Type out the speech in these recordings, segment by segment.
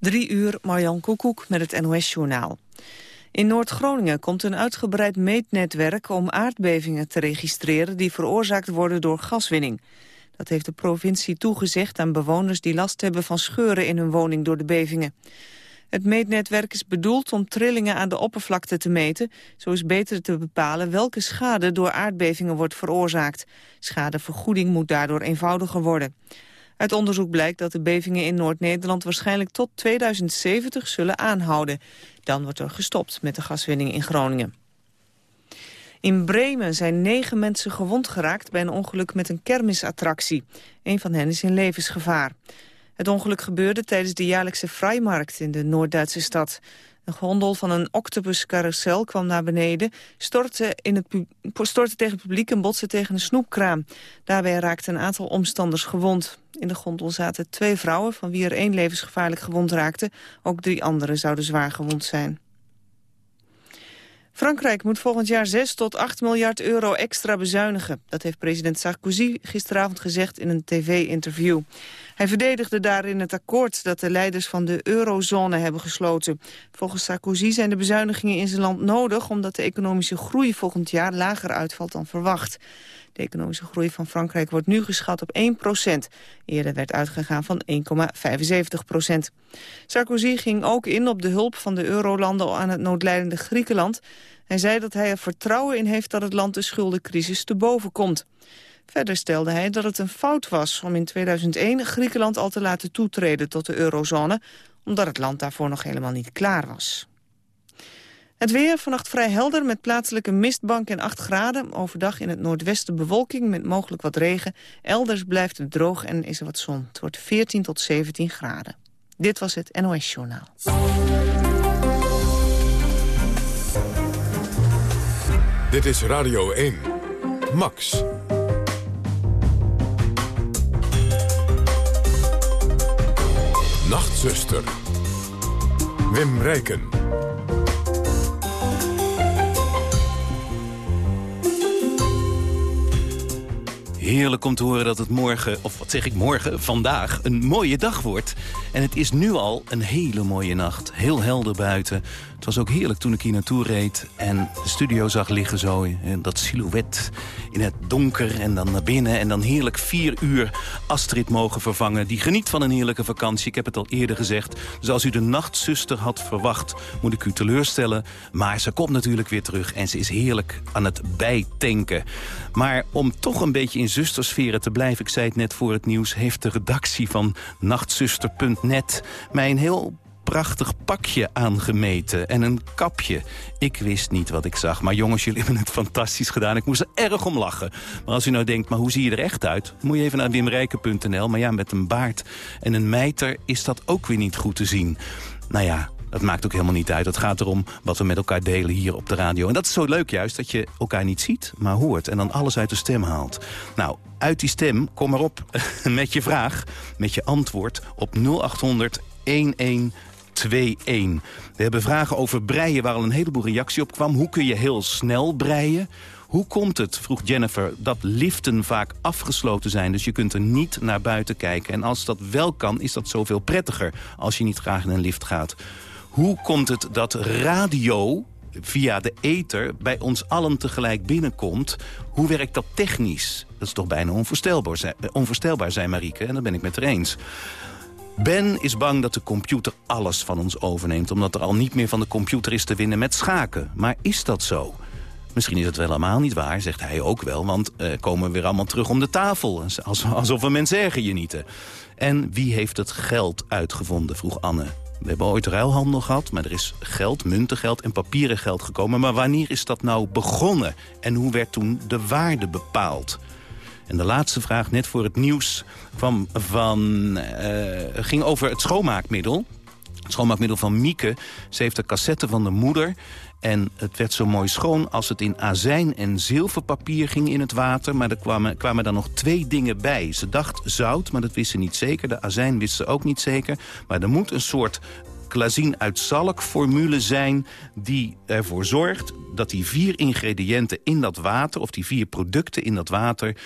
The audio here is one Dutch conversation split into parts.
Drie uur, Marjan Koekoek met het NOS-journaal. In Noord-Groningen komt een uitgebreid meetnetwerk om aardbevingen te registreren die veroorzaakt worden door gaswinning. Dat heeft de provincie toegezegd aan bewoners die last hebben van scheuren in hun woning door de bevingen. Het meetnetwerk is bedoeld om trillingen aan de oppervlakte te meten. Zo is beter te bepalen welke schade door aardbevingen wordt veroorzaakt. Schadevergoeding moet daardoor eenvoudiger worden. Uit onderzoek blijkt dat de bevingen in Noord-Nederland waarschijnlijk tot 2070 zullen aanhouden. Dan wordt er gestopt met de gaswinning in Groningen. In Bremen zijn negen mensen gewond geraakt bij een ongeluk met een kermisattractie. Een van hen is in levensgevaar. Het ongeluk gebeurde tijdens de jaarlijkse Vrijmarkt in de Noord-Duitse stad. Een gondel van een octopuscarousel kwam naar beneden, stortte, in het stortte tegen het publiek en botste tegen een snoepkraam. Daarbij raakten een aantal omstanders gewond. In de gondel zaten twee vrouwen, van wie er één levensgevaarlijk gewond raakte. Ook drie anderen zouden zwaar gewond zijn. Frankrijk moet volgend jaar 6 tot 8 miljard euro extra bezuinigen. Dat heeft president Sarkozy gisteravond gezegd in een tv-interview. Hij verdedigde daarin het akkoord dat de leiders van de eurozone hebben gesloten. Volgens Sarkozy zijn de bezuinigingen in zijn land nodig... omdat de economische groei volgend jaar lager uitvalt dan verwacht. De economische groei van Frankrijk wordt nu geschat op 1 procent. Eerder werd uitgegaan van 1,75 procent. Sarkozy ging ook in op de hulp van de eurolanden aan het noodlijdende Griekenland. Hij zei dat hij er vertrouwen in heeft dat het land de schuldencrisis te boven komt. Verder stelde hij dat het een fout was om in 2001 Griekenland al te laten toetreden tot de eurozone, omdat het land daarvoor nog helemaal niet klaar was. Het weer vannacht vrij helder met plaatselijke mistbank en 8 graden. Overdag in het noordwesten bewolking met mogelijk wat regen. Elders blijft het droog en is er wat zon. Het wordt 14 tot 17 graden. Dit was het NOS Journaal. Dit is Radio 1. Max. Nachtzuster. Wim Rijken. Heerlijk om te horen dat het morgen, of wat zeg ik morgen, vandaag, een mooie dag wordt. En het is nu al een hele mooie nacht. Heel helder buiten. Het was ook heerlijk toen ik hier naartoe reed en de studio zag liggen zo. Dat silhouet in het donker en dan naar binnen. En dan heerlijk vier uur Astrid mogen vervangen. Die geniet van een heerlijke vakantie. Ik heb het al eerder gezegd. Dus als u de nachtzuster had verwacht, moet ik u teleurstellen. Maar ze komt natuurlijk weer terug en ze is heerlijk aan het bijtanken. Maar om toch een beetje in zustersferen te blijven... ik zei het net voor het nieuws... heeft de redactie van nachtzuster.net mij een heel prachtig pakje aangemeten en een kapje. Ik wist niet wat ik zag, maar jongens, jullie hebben het fantastisch gedaan. Ik moest er erg om lachen. Maar als u nou denkt, maar hoe zie je er echt uit? Moet je even naar wimrijken.nl. Maar ja, met een baard en een mijter is dat ook weer niet goed te zien. Nou ja, dat maakt ook helemaal niet uit. Het gaat erom wat we met elkaar delen hier op de radio. En dat is zo leuk juist, dat je elkaar niet ziet, maar hoort. En dan alles uit de stem haalt. Nou, uit die stem, kom erop met je vraag, met je antwoord op 0800 11 2-1. We hebben vragen over breien waar al een heleboel reactie op kwam. Hoe kun je heel snel breien? Hoe komt het, vroeg Jennifer, dat liften vaak afgesloten zijn... dus je kunt er niet naar buiten kijken. En als dat wel kan, is dat zoveel prettiger... als je niet graag in een lift gaat. Hoe komt het dat radio via de ether bij ons allen tegelijk binnenkomt. Hoe werkt dat technisch? Dat is toch bijna onvoorstelbaar, onvoorstelbaar zijn Marieke. En dat ben ik met haar eens. Ben is bang dat de computer alles van ons overneemt... omdat er al niet meer van de computer is te winnen met schaken. Maar is dat zo? Misschien is het wel helemaal niet waar, zegt hij ook wel... want uh, komen we weer allemaal terug om de tafel. Alsof we mensen erger genieten. En wie heeft het geld uitgevonden, vroeg Anne. We hebben ooit ruilhandel gehad, maar er is geld, muntengeld en papieren geld gekomen. Maar wanneer is dat nou begonnen? En hoe werd toen de waarde bepaald? En de laatste vraag, net voor het nieuws, kwam van, uh, ging over het schoonmaakmiddel. Het schoonmaakmiddel van Mieke. Ze heeft de cassette van de moeder. En het werd zo mooi schoon als het in azijn en zilverpapier ging in het water. Maar er kwamen, kwamen dan nog twee dingen bij. Ze dacht zout, maar dat wist ze niet zeker. De azijn wist ze ook niet zeker. Maar er moet een soort glazien uit zalk formule zijn... die ervoor zorgt dat die vier ingrediënten in dat water... of die vier producten in dat water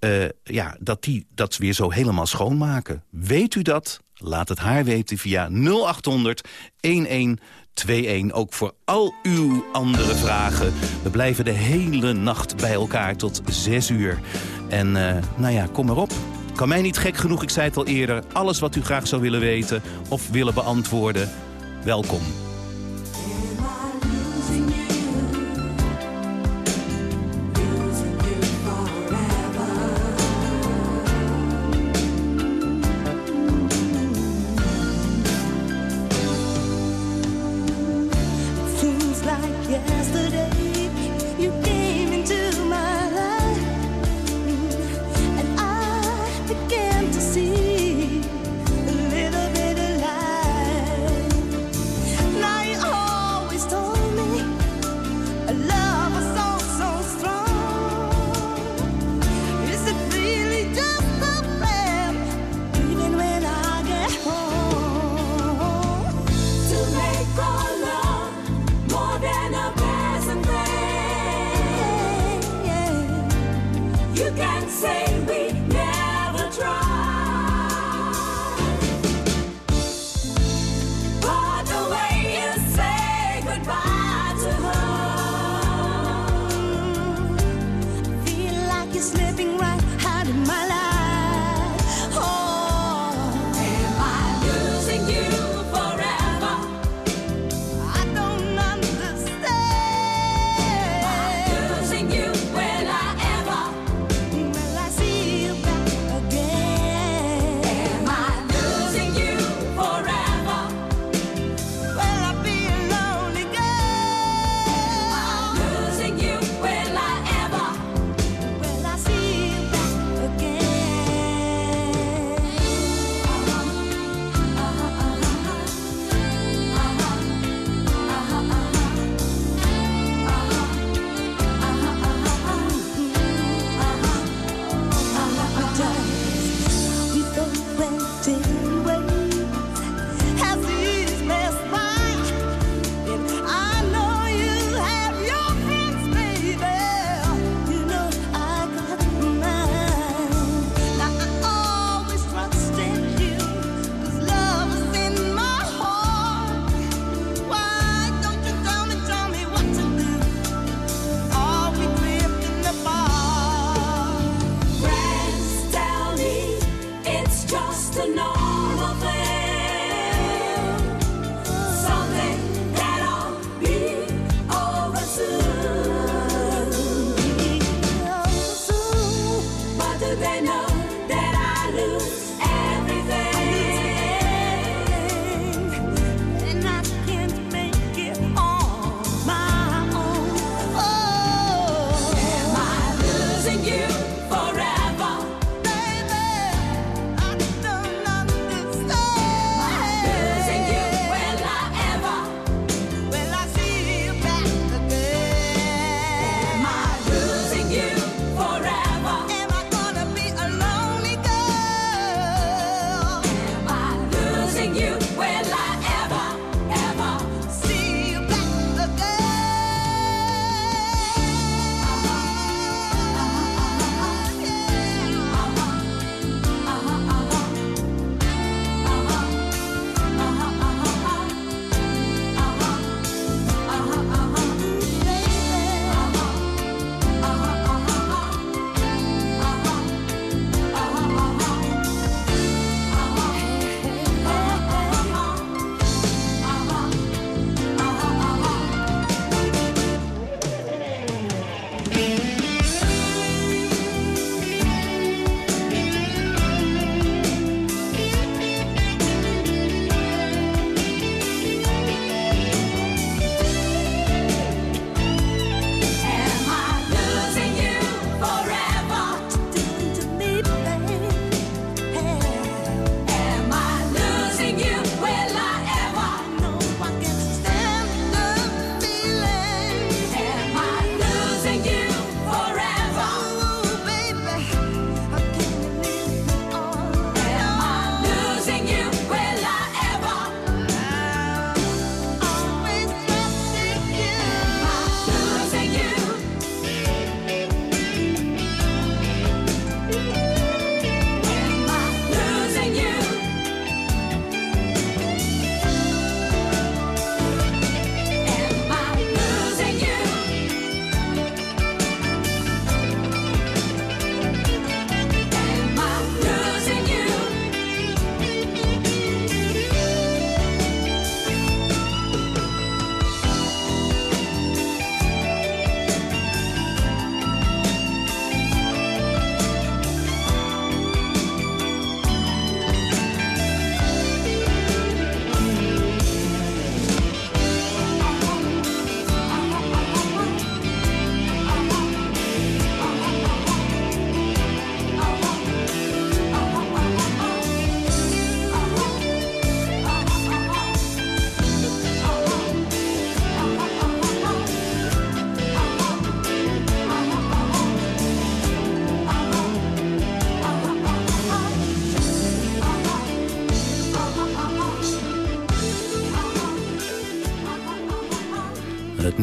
eh, ja, dat die dat weer zo helemaal schoonmaken. Weet u dat? Laat het haar weten via 0800 1121. Ook voor al uw andere vragen. We blijven de hele nacht bij elkaar tot 6 uur. En uh, nou ja, kom erop. Kan mij niet gek genoeg, ik zei het al eerder. Alles wat u graag zou willen weten of willen beantwoorden, welkom.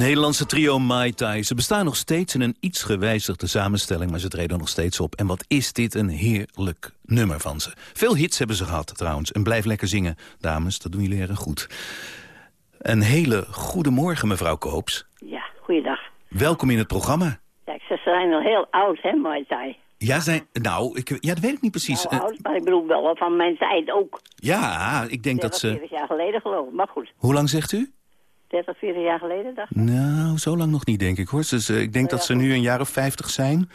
Nederlandse trio Mai Tai. Ze bestaan nog steeds in een iets gewijzigde samenstelling... maar ze treden nog steeds op. En wat is dit een heerlijk nummer van ze. Veel hits hebben ze gehad trouwens. En blijf lekker zingen, dames. Dat doen jullie erg goed. Een hele goede morgen, mevrouw Koops. Ja, goeiedag. Welkom in het programma. Ja, ze zijn al heel oud, hè, Muay Thai. Ja, zijn, nou, ik, ja, dat weet ik niet precies. Nou, oud, maar ik bedoel wel van mijn tijd ook. ja, ik denk dat 30, ze... 40 jaar geleden geloof ik. Maar goed, Hoe lang zegt u? 30, 40 jaar geleden dacht ik. Nou, zo lang nog niet, denk ik, hoor. Dus, ik denk dat ze nu een jaar of 50 zijn.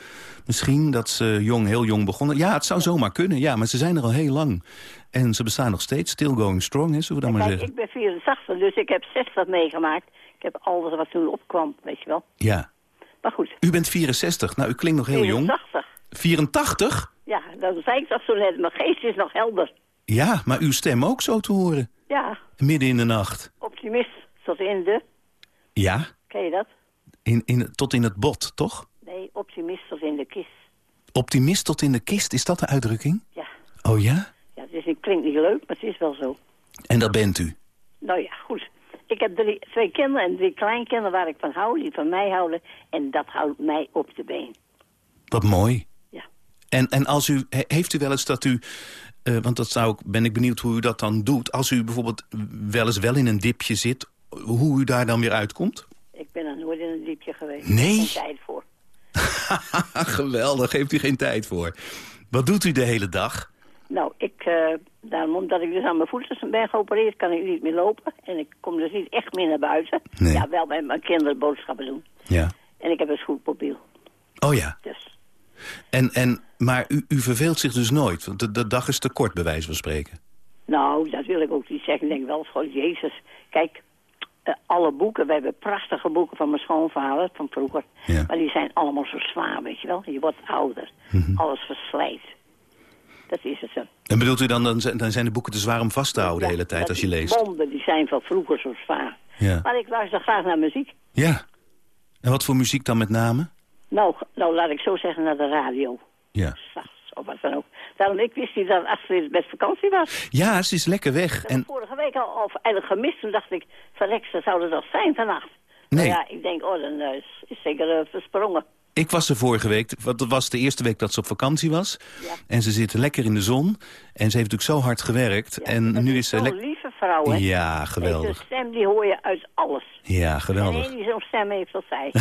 Misschien dat ze jong, heel jong begonnen. Ja, het zou zomaar kunnen, ja, maar ze zijn er al heel lang. En ze bestaan nog steeds, still going strong, hè, zullen we dan maar Kijk, zeggen. ik ben 84, dus ik heb 60 meegemaakt. Ik heb alles wat toen opkwam, weet je wel. Ja. Maar goed, U bent 64, nou, u klinkt nog heel jong. 84. 84? Ja, dat zei ik toch zo net. Mijn geest is nog helder. Ja, maar uw stem ook zo te horen. Ja, Midden in de nacht. optimist tot in de... Ja, Ken je dat? in, in, tot in het bot, toch? Nee, optimist tot in de kist. Optimist tot in de kist, is dat de uitdrukking? Ja, Oh ja? ja dus het klinkt niet leuk, maar het is wel zo. En dat bent u? Nou ja, goed. Ik heb drie, twee kinderen en drie kleinkinderen waar ik van hou, die van mij houden. En dat houdt mij op de been. Wat mooi. Ja. En, en als u, he- heeft u wel eens dat u... eh, want dat zou ik, ben ik benieuwd hoe u dat dan doet. Als u bijvoorbeeld wel eens wel in een dipje zit... hoe u daar dan weer uitkomt? Ik ben er nooit in een diepje geweest. Nee? Geen tijd voor. Geweldig, heeft u geen tijd voor. Wat doet u de hele dag? Nou, ik, eh, daarom, omdat ik dus aan mijn voeten ben geopereerd, kan ik niet meer lopen. En ik kom dus niet echt meer naar buiten. Nee. Ja, wel bij mijn kinderen boodschappen doen. Ja. En ik heb een scootmobiel. Oh ja. Dus En, en, maar u, u verveelt zich dus nooit? Want de, de dag is te kort, bij wijze van spreken. Nou, dat wil ik ook niet zeggen. Ik denk wel van, jezus, kijk, eh, alle boeken, we hebben prachtige boeken van mijn schoonvader, van vroeger. Ja. Maar die zijn allemaal zo zwaar, weet je wel. Je wordt ouder, Mhm. alles verslijt. Dat is het zo. En bedoelt u dan, dan zijn, de boeken te zwaar om vast te houden de hele tijd als je die leest? bonden, die zijn van vroeger zo zwaar. Ja. Maar ik luister graag naar muziek. Ja. En wat voor muziek dan met name? Nou, nou, laat ik zo zeggen, naar de radio. Ja. Of wat dan ook. Daarom, ik wist niet dat Astrid met vakantie was. Ja, ze is lekker weg. En vorige week al, of eigenlijk gemist. Toen dacht ik, verrek, ze zou er zijn vannacht. Nee. Ja, ik denk, oh, dan eh, is, is zeker eh, versprongen. ik was er vorige week, want dat was de eerste week dat ze op vakantie was. Ja. En ze zit lekker in de zon. En ze heeft natuurlijk zo hard gewerkt. Ja, en nu is ze lekker... lieve vrouw, hè? Ja, Deze geweldig. stem, die hoor je uit alles. Ja, En geweldig. één die zo'n stem heeft als zij.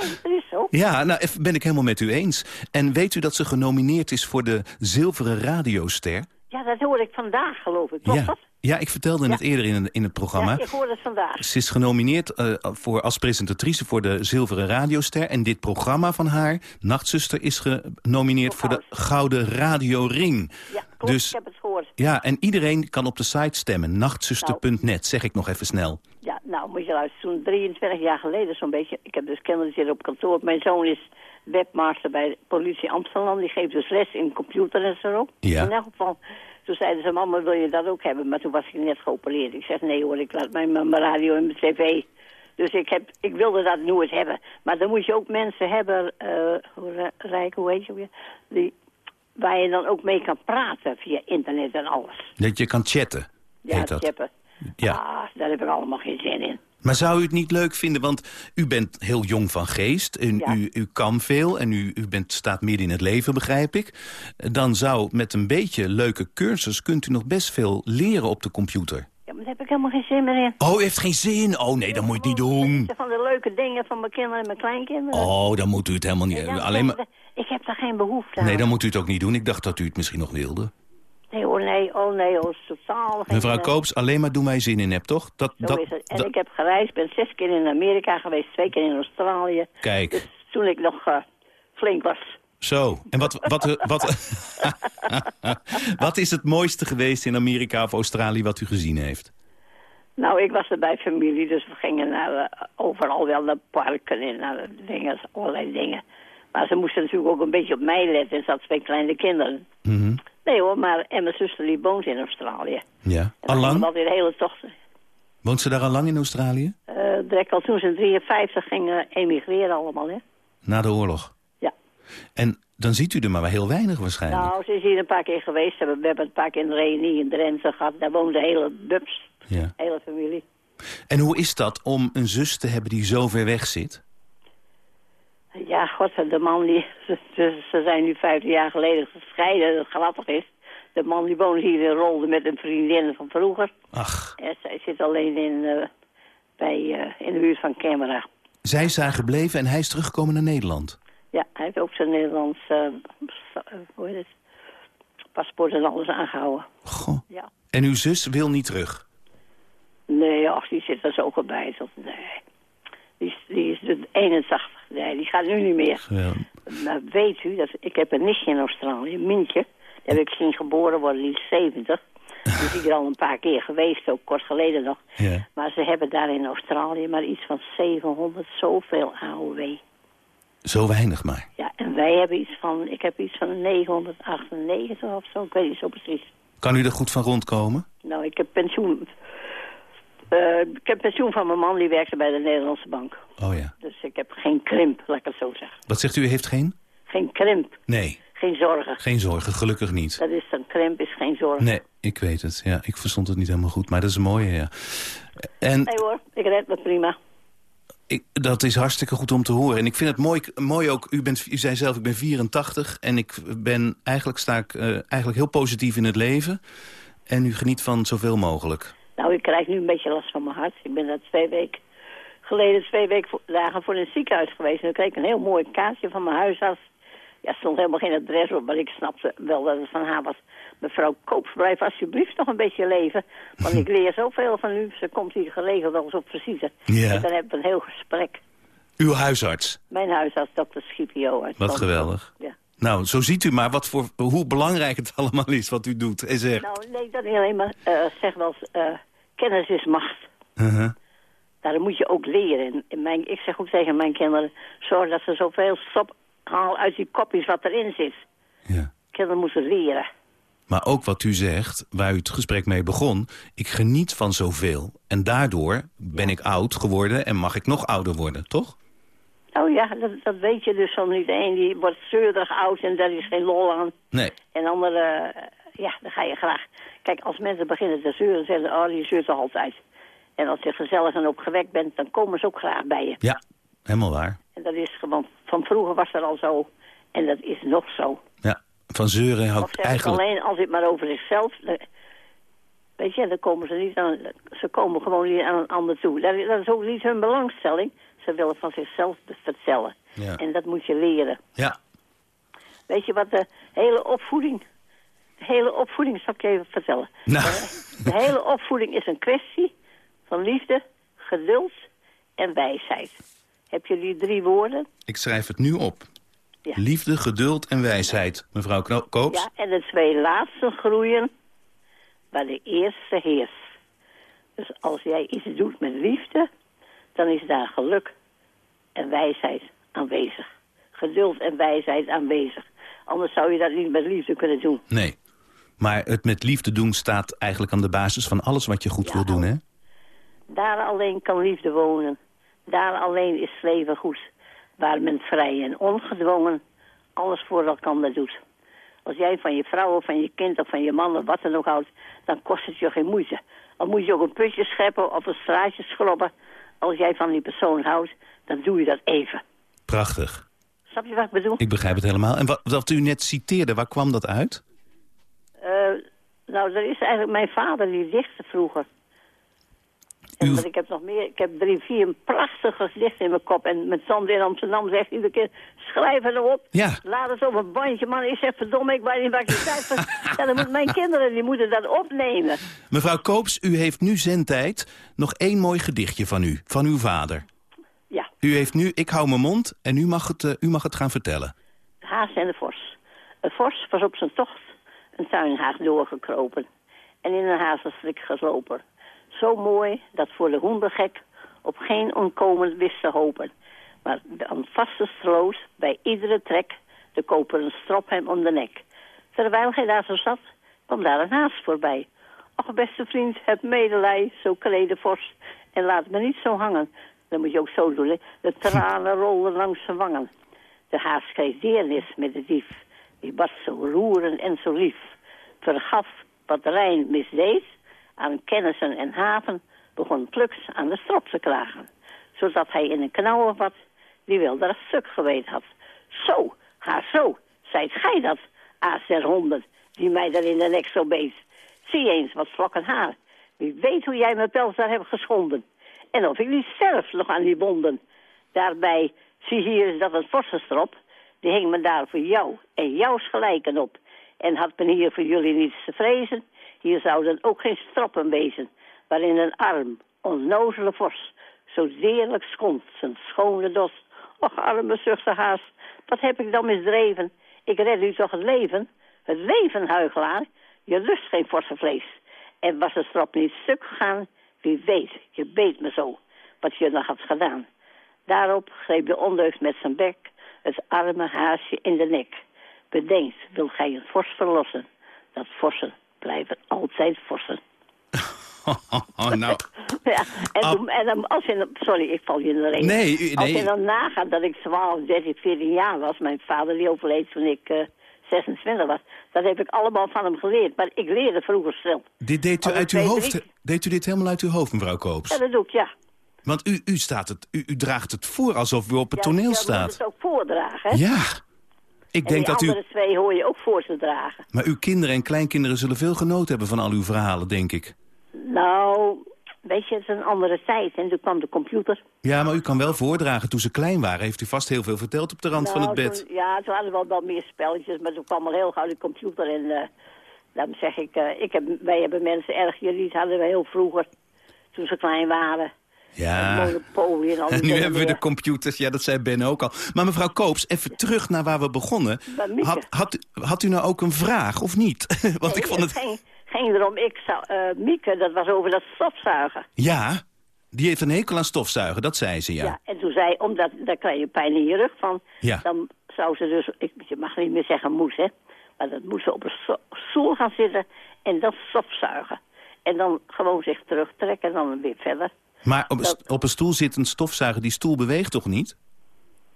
nee, dat is zo. Ja, nou ben ik helemaal met u eens. En weet u dat ze genomineerd is voor de Zilveren Radioster? Ja, dat hoor ik vandaag, geloof ik. Klopt Ja. dat? ja, ik vertelde het eerder in, in het programma. Ja, ik hoor het vandaag. Ze is genomineerd eh, voor, als presentatrice voor de Zilveren Radioster. En dit programma van haar, Nachtzuster, is genomineerd voor de Gouden Radio Ring. Ja, klopt, Dus ik heb het gehoord. ja, en iedereen kan op de site stemmen. Nachtzuster.net, zeg ik nog even snel. Nou, moet je luisteren. Toen 23 jaar geleden zo'n beetje. Ik heb dus kinderen die zitten op kantoor. Mijn zoon is webmaster bij de politie Amsterdam. Die geeft dus les in computer en zo. Ja. In elk geval. Toen zeiden ze, mama, wil je dat ook hebben? Maar toen was ik net geopereerd. Ik zeg, nee hoor, ik laat mijn, mijn radio en mijn tv. Dus ik, heb, ik wilde dat nooit hebben. Maar dan moet je ook mensen hebben, hoe, Rijk, hoe heet je weer? Die, waar je dan ook mee kan praten via internet en alles. Dat je kan chatten, Ja, heet dat. chappen. Ja. Ah, daar heb ik allemaal geen zin in. Maar zou u het niet leuk vinden, want u bent heel jong van geest... en Ja. u, u kan veel en u, u bent, staat midden in het leven, begrijp ik. Dan zou met een beetje leuke cursus... kunt u nog best veel leren op de computer. Ja, maar daar heb ik helemaal geen zin meer in. Oh, u heeft geen zin? Oh nee, dan moet je het niet doen. Van de leuke dingen van mijn kinderen en mijn kleinkinderen. Oh, dan moet u het helemaal niet... Alleen maar... Ik heb daar geen behoefte aan. Nee, dan moet u het ook niet doen. Ik dacht dat u het misschien nog wilde. Nee hoor, nee, oh nee totaal. Mevrouw eh, Koops, alleen maar doen wij zin in hebt, toch? Dat, Zo dat, is het. En dat- ik heb gereisd, ben zes keer in Amerika geweest, twee keer in Australië. Kijk, Dus toen ik nog eh, flink was. zo. En wat, wat, wat, wat is het mooiste geweest in Amerika of Australië wat u gezien heeft? Nou, ik was er bij familie, dus we gingen naar, eh, overal wel naar parken en naar dingen, allerlei dingen. Maar ze moesten natuurlijk ook een beetje op mij letten. En ze had twee kleine kinderen. Mhm. Nee hoor, maar en mijn zuster die woont in Australië. Ja. En Al dan lang? wel weer hele tochten. Woont ze daar al lang in Australië? Eh direct al toen ze in 53 gingen emigreren allemaal, hè. Na de oorlog? Ja. En dan ziet u er maar wel heel weinig waarschijnlijk. Nou, ze is hier een paar keer geweest. We hebben een paar keer een reunie in Drenthe gehad. Daar woonde de hele bubs, Ja. hele familie. En hoe is dat om een zus te hebben die zo ver weg zit? Ja, god, de man die... Ze, ze zijn nu vijftien jaar geleden gescheiden, dat grappig is. De man die woont hier in Rolde met een vriendin van vroeger. Ach, En zij zit alleen in, eh, bij, eh, in de buurt van Camera. zij is daar gebleven en hij is teruggekomen naar Nederland. Ja, hij heeft ook zijn Nederlands het? paspoort en alles aangehouden. Goh. Ja. En uw zus wil niet terug? Nee, ach, die zit er zo gebeiteld. Nee. Die, is- die is de 81. Nee, die gaat nu niet meer. Geweldig. Maar weet u, dat, ik heb een nichtje in Australië, Mintje. Daar heb ik zien geboren worden, die is 70. Die is hier al een paar keer geweest, ook kort geleden nog. Ja. Maar ze hebben daar in Australië maar iets van 700 zoveel AOW. Zo weinig maar. Ja, en wij hebben iets van, ik heb iets van 998 of zo, ik weet niet zo precies. Kan u er goed van rondkomen? Nou, ik heb pensioen. Eh, ik heb pensioen van mijn man, die werkte bij de Nederlandse bank. Oh ja. Dus ik heb geen krimp, laat ik het zo zeggen. Wat zegt u, u heeft geen? Geen krimp, Nee, geen zorgen. geen zorgen, gelukkig niet. Dat is een krimp, is geen zorgen. Nee, ik weet het. Ja, ik verstond het niet helemaal goed, maar dat is een mooie, ja. En Nee hoor, ik red me prima. ik, dat is hartstikke goed om te horen. En ik vind het mooi, mooi ook, u, bent, u zei zelf, ik ben 84 en ik ben eigenlijk, sta ik, eh, eigenlijk heel positief in het leven. En u geniet van zoveel mogelijk. Nou, ik krijg nu een beetje last van mijn hart. Ik ben daar twee weken geleden, twee weken dagen voor het ziekenhuis geweest. En dan kreeg ik een heel mooi kaartje van mijn huisarts. Ja, er stond helemaal geen adres op, maar ik snapte wel dat het van haar was. Mevrouw Koops, blijf alsjeblieft nog een beetje leven. Want ik leer zoveel van u. Ze komt hier geregeld wel eens op visite. Ja. En dan hebben we een heel gesprek. Uw huisarts. Mijn huisarts, dokter Scipio. Wat geweldig. Ja. Nou, zo ziet u maar wat voor, hoe belangrijk het allemaal is wat u doet en zegt. Nou, nee, dat niet alleen maar. eh zeg wel eens, eh, kennis is macht. Uh-huh. Daar moet je ook leren. En- En mijn, ik zeg ook tegen mijn kinderen, zorg dat ze zoveel stop halen uit die kopjes wat erin zit. Ja. Kinderen moeten leren. Maar ook wat u zegt, waar u het gesprek mee begon... ik geniet van zoveel. En daardoor ben ik oud geworden en mag ik nog ouder worden, toch? Nou ja, dat, dat weet je dus van niet. De een die wordt zeurderig oud en daar is geen lol aan. Nee. En andere, eh, ja, dan ga je graag. Kijk, als mensen beginnen te zeuren, zeggen ze, oh, die zeurt toch altijd. En als je gezellig en opgewekt bent, dan komen ze ook graag bij je. Ja, helemaal waar. En dat is gewoon, van vroeger was dat al zo. En dat is nog zo. Ja, van zeuren hou Of ik zeg ik eigenlijk... alleen als het maar over zichzelf... Weet je, dan komen ze niet aan... Ze komen gewoon niet aan een ander toe. Dat, is- dat is ook niet hun belangstelling. Ze willen van zichzelf vertellen. Ja. En dat moet je leren. Ja, Weet je wat de hele opvoeding... De hele opvoeding, zal ik je even vertellen. Nou. De hele opvoeding is een kwestie van liefde, geduld en wijsheid. Heb je die drie woorden? ik schrijf het nu op. Ja. Liefde, geduld en wijsheid. Mevrouw Kno- Koops? Ja, en de twee laatste groeien waar de eerste heerst. Dus als jij iets doet met liefde, dan is daar geluk en wijsheid aanwezig. Geduld en wijsheid aanwezig. Anders zou je dat niet met liefde kunnen doen. Nee. Maar het met liefde doen staat eigenlijk aan de basis van alles wat je goed Ja. wil doen, hè? Daar alleen kan liefde wonen. Daar alleen is leven goed. Waar men vrij en ongedwongen alles voor elkaar doet. Als jij van je vrouw of van je kind of van je man of wat dan ook houdt, dan kost het je geen moeite. Al moet je ook een putje scheppen of een straatje schrobben. Als jij van die persoon houdt, dan doe je dat even. Prachtig. Snap je wat ik bedoel? Ik begrijp het helemaal. En wat, wat u net citeerde, waar kwam dat uit? Eh, nou, dat is eigenlijk mijn vader die dichtte vroeger. Uw- ik heb nog meer, ik heb drie, vier prachtige gedichten in mijn kop. En mijn tante in Amsterdam zegt iedere keer, schrijf het erop. Ja. Laat het op een bandje, man. Ik zeg, verdomme, ik weet niet waar ik de tijd van... ja, dan moeten mijn kinderen, die moeten dat opnemen. Mevrouw Koops, u heeft nu zendtijd. Nog één mooi gedichtje van u, van uw vader. Ja, U heeft nu, ik hou mijn mond en u mag het, eh, u mag het gaan vertellen. de haas en de vos. Een vos was op zijn tocht een tuinhaag doorgekropen. En in een hazelstrik geslopen. Zo mooi dat voor de hoendergek op geen onkomen wist te hopen. Maar dan vaste stroos bij iedere trek de koperen strop hem om de nek. Terwijl hij daar zo zat, kwam daar een haas voorbij. Och, beste vriend, heb medelij, zo klede vos. En laat me niet zo hangen. Dat moet je ook zo doen. De tranen rolden langs zijn wangen. De haas kreeg deernis met de dief. Die was zo roerend en zo lief. Vergaf wat Rijn misdeed aan kennissen en haven. begon Plux aan de strop te kragen. Zodat hij in een knauwen wat die dat stuk geweten had. Zo, ga zo, zijt gij dat, aas der honden, die mij daar in de nek zo beet. Zie eens wat vlokken haar. Wie weet hoe jij mijn pels daar hebt geschonden. En of ik niet zelf nog aan die wonden. Daarbij, zie hier is dat een vossenstrop. Die hing me daar voor jou en jouws gelijken op. En had men hier voor jullie niets te vrezen, hier zouden ook geen stroppen wezen, waarin een arm, onnozele vos, zo deerlijk schond zijn schone dos. Och, arme zuchte haast, wat heb ik dan misdreven? Ik red u toch het leven? Het leven, huigelaar, je lust geen vlees. En was de strop niet stuk gegaan, wie weet, je beet me zo, wat je nog had gedaan. Daarop greep de ondeugd met zijn bek het arme haasje in de nek. Bedenkt, wil gij een vos verlossen, dat vossen blijven altijd vossen. Oh, nou. ja, en, toen, en dan, als je, sorry, ik val je in de reden. Nee, nee. Als je dan nagaat dat ik 12, 13, 14 jaar was, mijn vader die overleed toen ik uh, 26 was, dat heb ik allemaal van hem geleerd. Maar ik leerde vroeger snel. Dit deed u uit uw hoofd? Deed u dit helemaal uit uw hoofd, mevrouw Koops? Ja, dat doe ik, ja. Want u, u, staat het, u, u draagt het voor alsof u op het toneel ja, staat. Ja, het ook voordragen, hè? Ja. Ik en denk dat u... andere twee hoor je ook voor te dragen. Maar uw kinderen en kleinkinderen zullen veel genoten hebben van al uw verhalen, denk ik. Nou, weet je, het is een andere tijd en toen kwam de computer. Ja, maar u kan wel voordragen. Toen ze klein waren, heeft u vast heel veel verteld op de rand nou, van het bed. Toen, ja, toen hadden we wel meer spelletjes, maar toen kwam er heel gauw de computer. En uh, dan zeg ik, uh, ik heb, wij hebben mensen erg jullie hadden we heel vroeger, toen ze klein waren. Ja, en, en nu hebben we de computers, ja dat zei Ben ook al. Maar mevrouw Koops, even terug naar waar we begonnen. Had, had, had, u nou ook een vraag of niet? Want nee, ik vond het... Ging, ging erom, ik zou, uh, Mieke, dat was over dat stofzuigen. Ja, die heeft een hekel aan stofzuigen, dat zei ze, ja. Ja, en toen zei omdat daar krijg je pijn in je rug van. Ja. Dan zou ze dus, ik, je mag niet meer zeggen moes, hè. Maar dat moest ze op een stoel gaan zitten en dat stofzuigen. En dan gewoon zich terugtrekken en dan weer verder. Maar op, dat... op een stoel zit een stofzuiger, die stoel beweegt toch niet?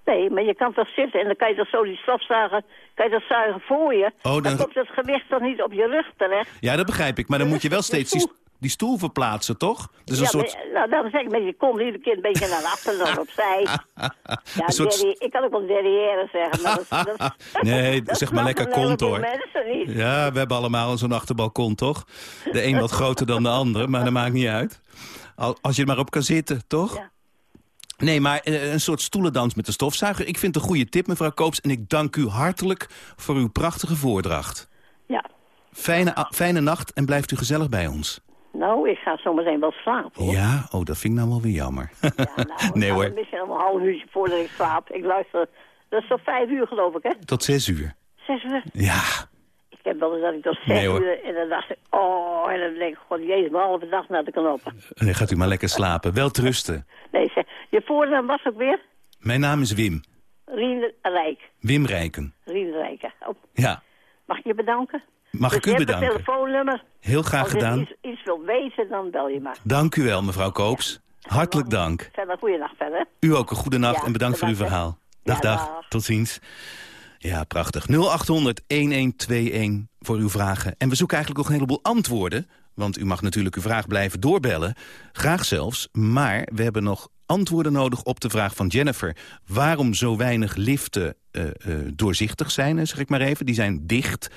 Nee, maar je kan toch zitten en dan kan je toch zo die stofzuiger, kan je dat zuigen voor je. Oh, dan... dan komt het gewicht toch niet op je rug terecht. Ja, dat begrijp ik, maar dan moet je wel steeds die, die stoel verplaatsen, toch? Dus ja, een soort... maar, nou, dan zeg ik met je kont iedere keer een beetje naar achter dan opzij. ja, soort... derrière, ik kan ook wel derrière zeggen. Maar dat, dat, nee, dat zeg maar lekker kont hoor. Niet. Ja, we hebben allemaal zo'n achterbalkon, toch? De een wat groter dan de ander, maar dat maakt niet uit. Als je er maar op kan zitten, toch? Ja. Nee, maar een soort stoelendans met de stofzuiger. Ik vind het een goede tip, mevrouw Koops. En ik dank u hartelijk voor uw prachtige voordracht. Ja. Fijne, fijne nacht en blijft u gezellig bij ons. Nou, ik ga zometeen wel slapen, hoor. Ja? Oh, dat vind ik nou wel weer jammer. Ja, nou, nee, hoor. Misschien een half uurtje voordat ik slaap. Ik luister... Dat is toch vijf uur, geloof ik, hè? Tot zes uur. Zes uur? Ja. Ik heb wel eens dat ik tot zes Nee, uur... En dan dacht ik, oh, en dan denk ik, god, jezus, mijn halve dag naar de knoppen. En dan gaat u maar lekker slapen. Wel trusten. Nee, zeg, je voornaam was ook weer? Mijn naam is Wim. Rien Rijk. Wim Rijken. Rien Rijken. Oh, Ja. mag ik je bedanken? Mag dus ik u bedanken? telefoonnummer. Heel graag Als je gedaan. iets, iets wil weten, dan bel je maar. Dank u wel, mevrouw Koops. Hartelijk dank. Verder, goeienacht verder. U ook een goede nacht Ja, en bedankt voor uw verhaal. Dag, Ja, dag. dag. Tot ziens. Ja, prachtig. 0800 1121 voor uw vragen. En we zoeken eigenlijk nog een heleboel antwoorden. Want u mag natuurlijk uw vraag blijven doorbellen. Graag zelfs. Maar we hebben nog antwoorden nodig op de vraag van Jennifer. Waarom zo weinig liften eh, eh, doorzichtig zijn, zeg ik maar even. Die zijn dicht.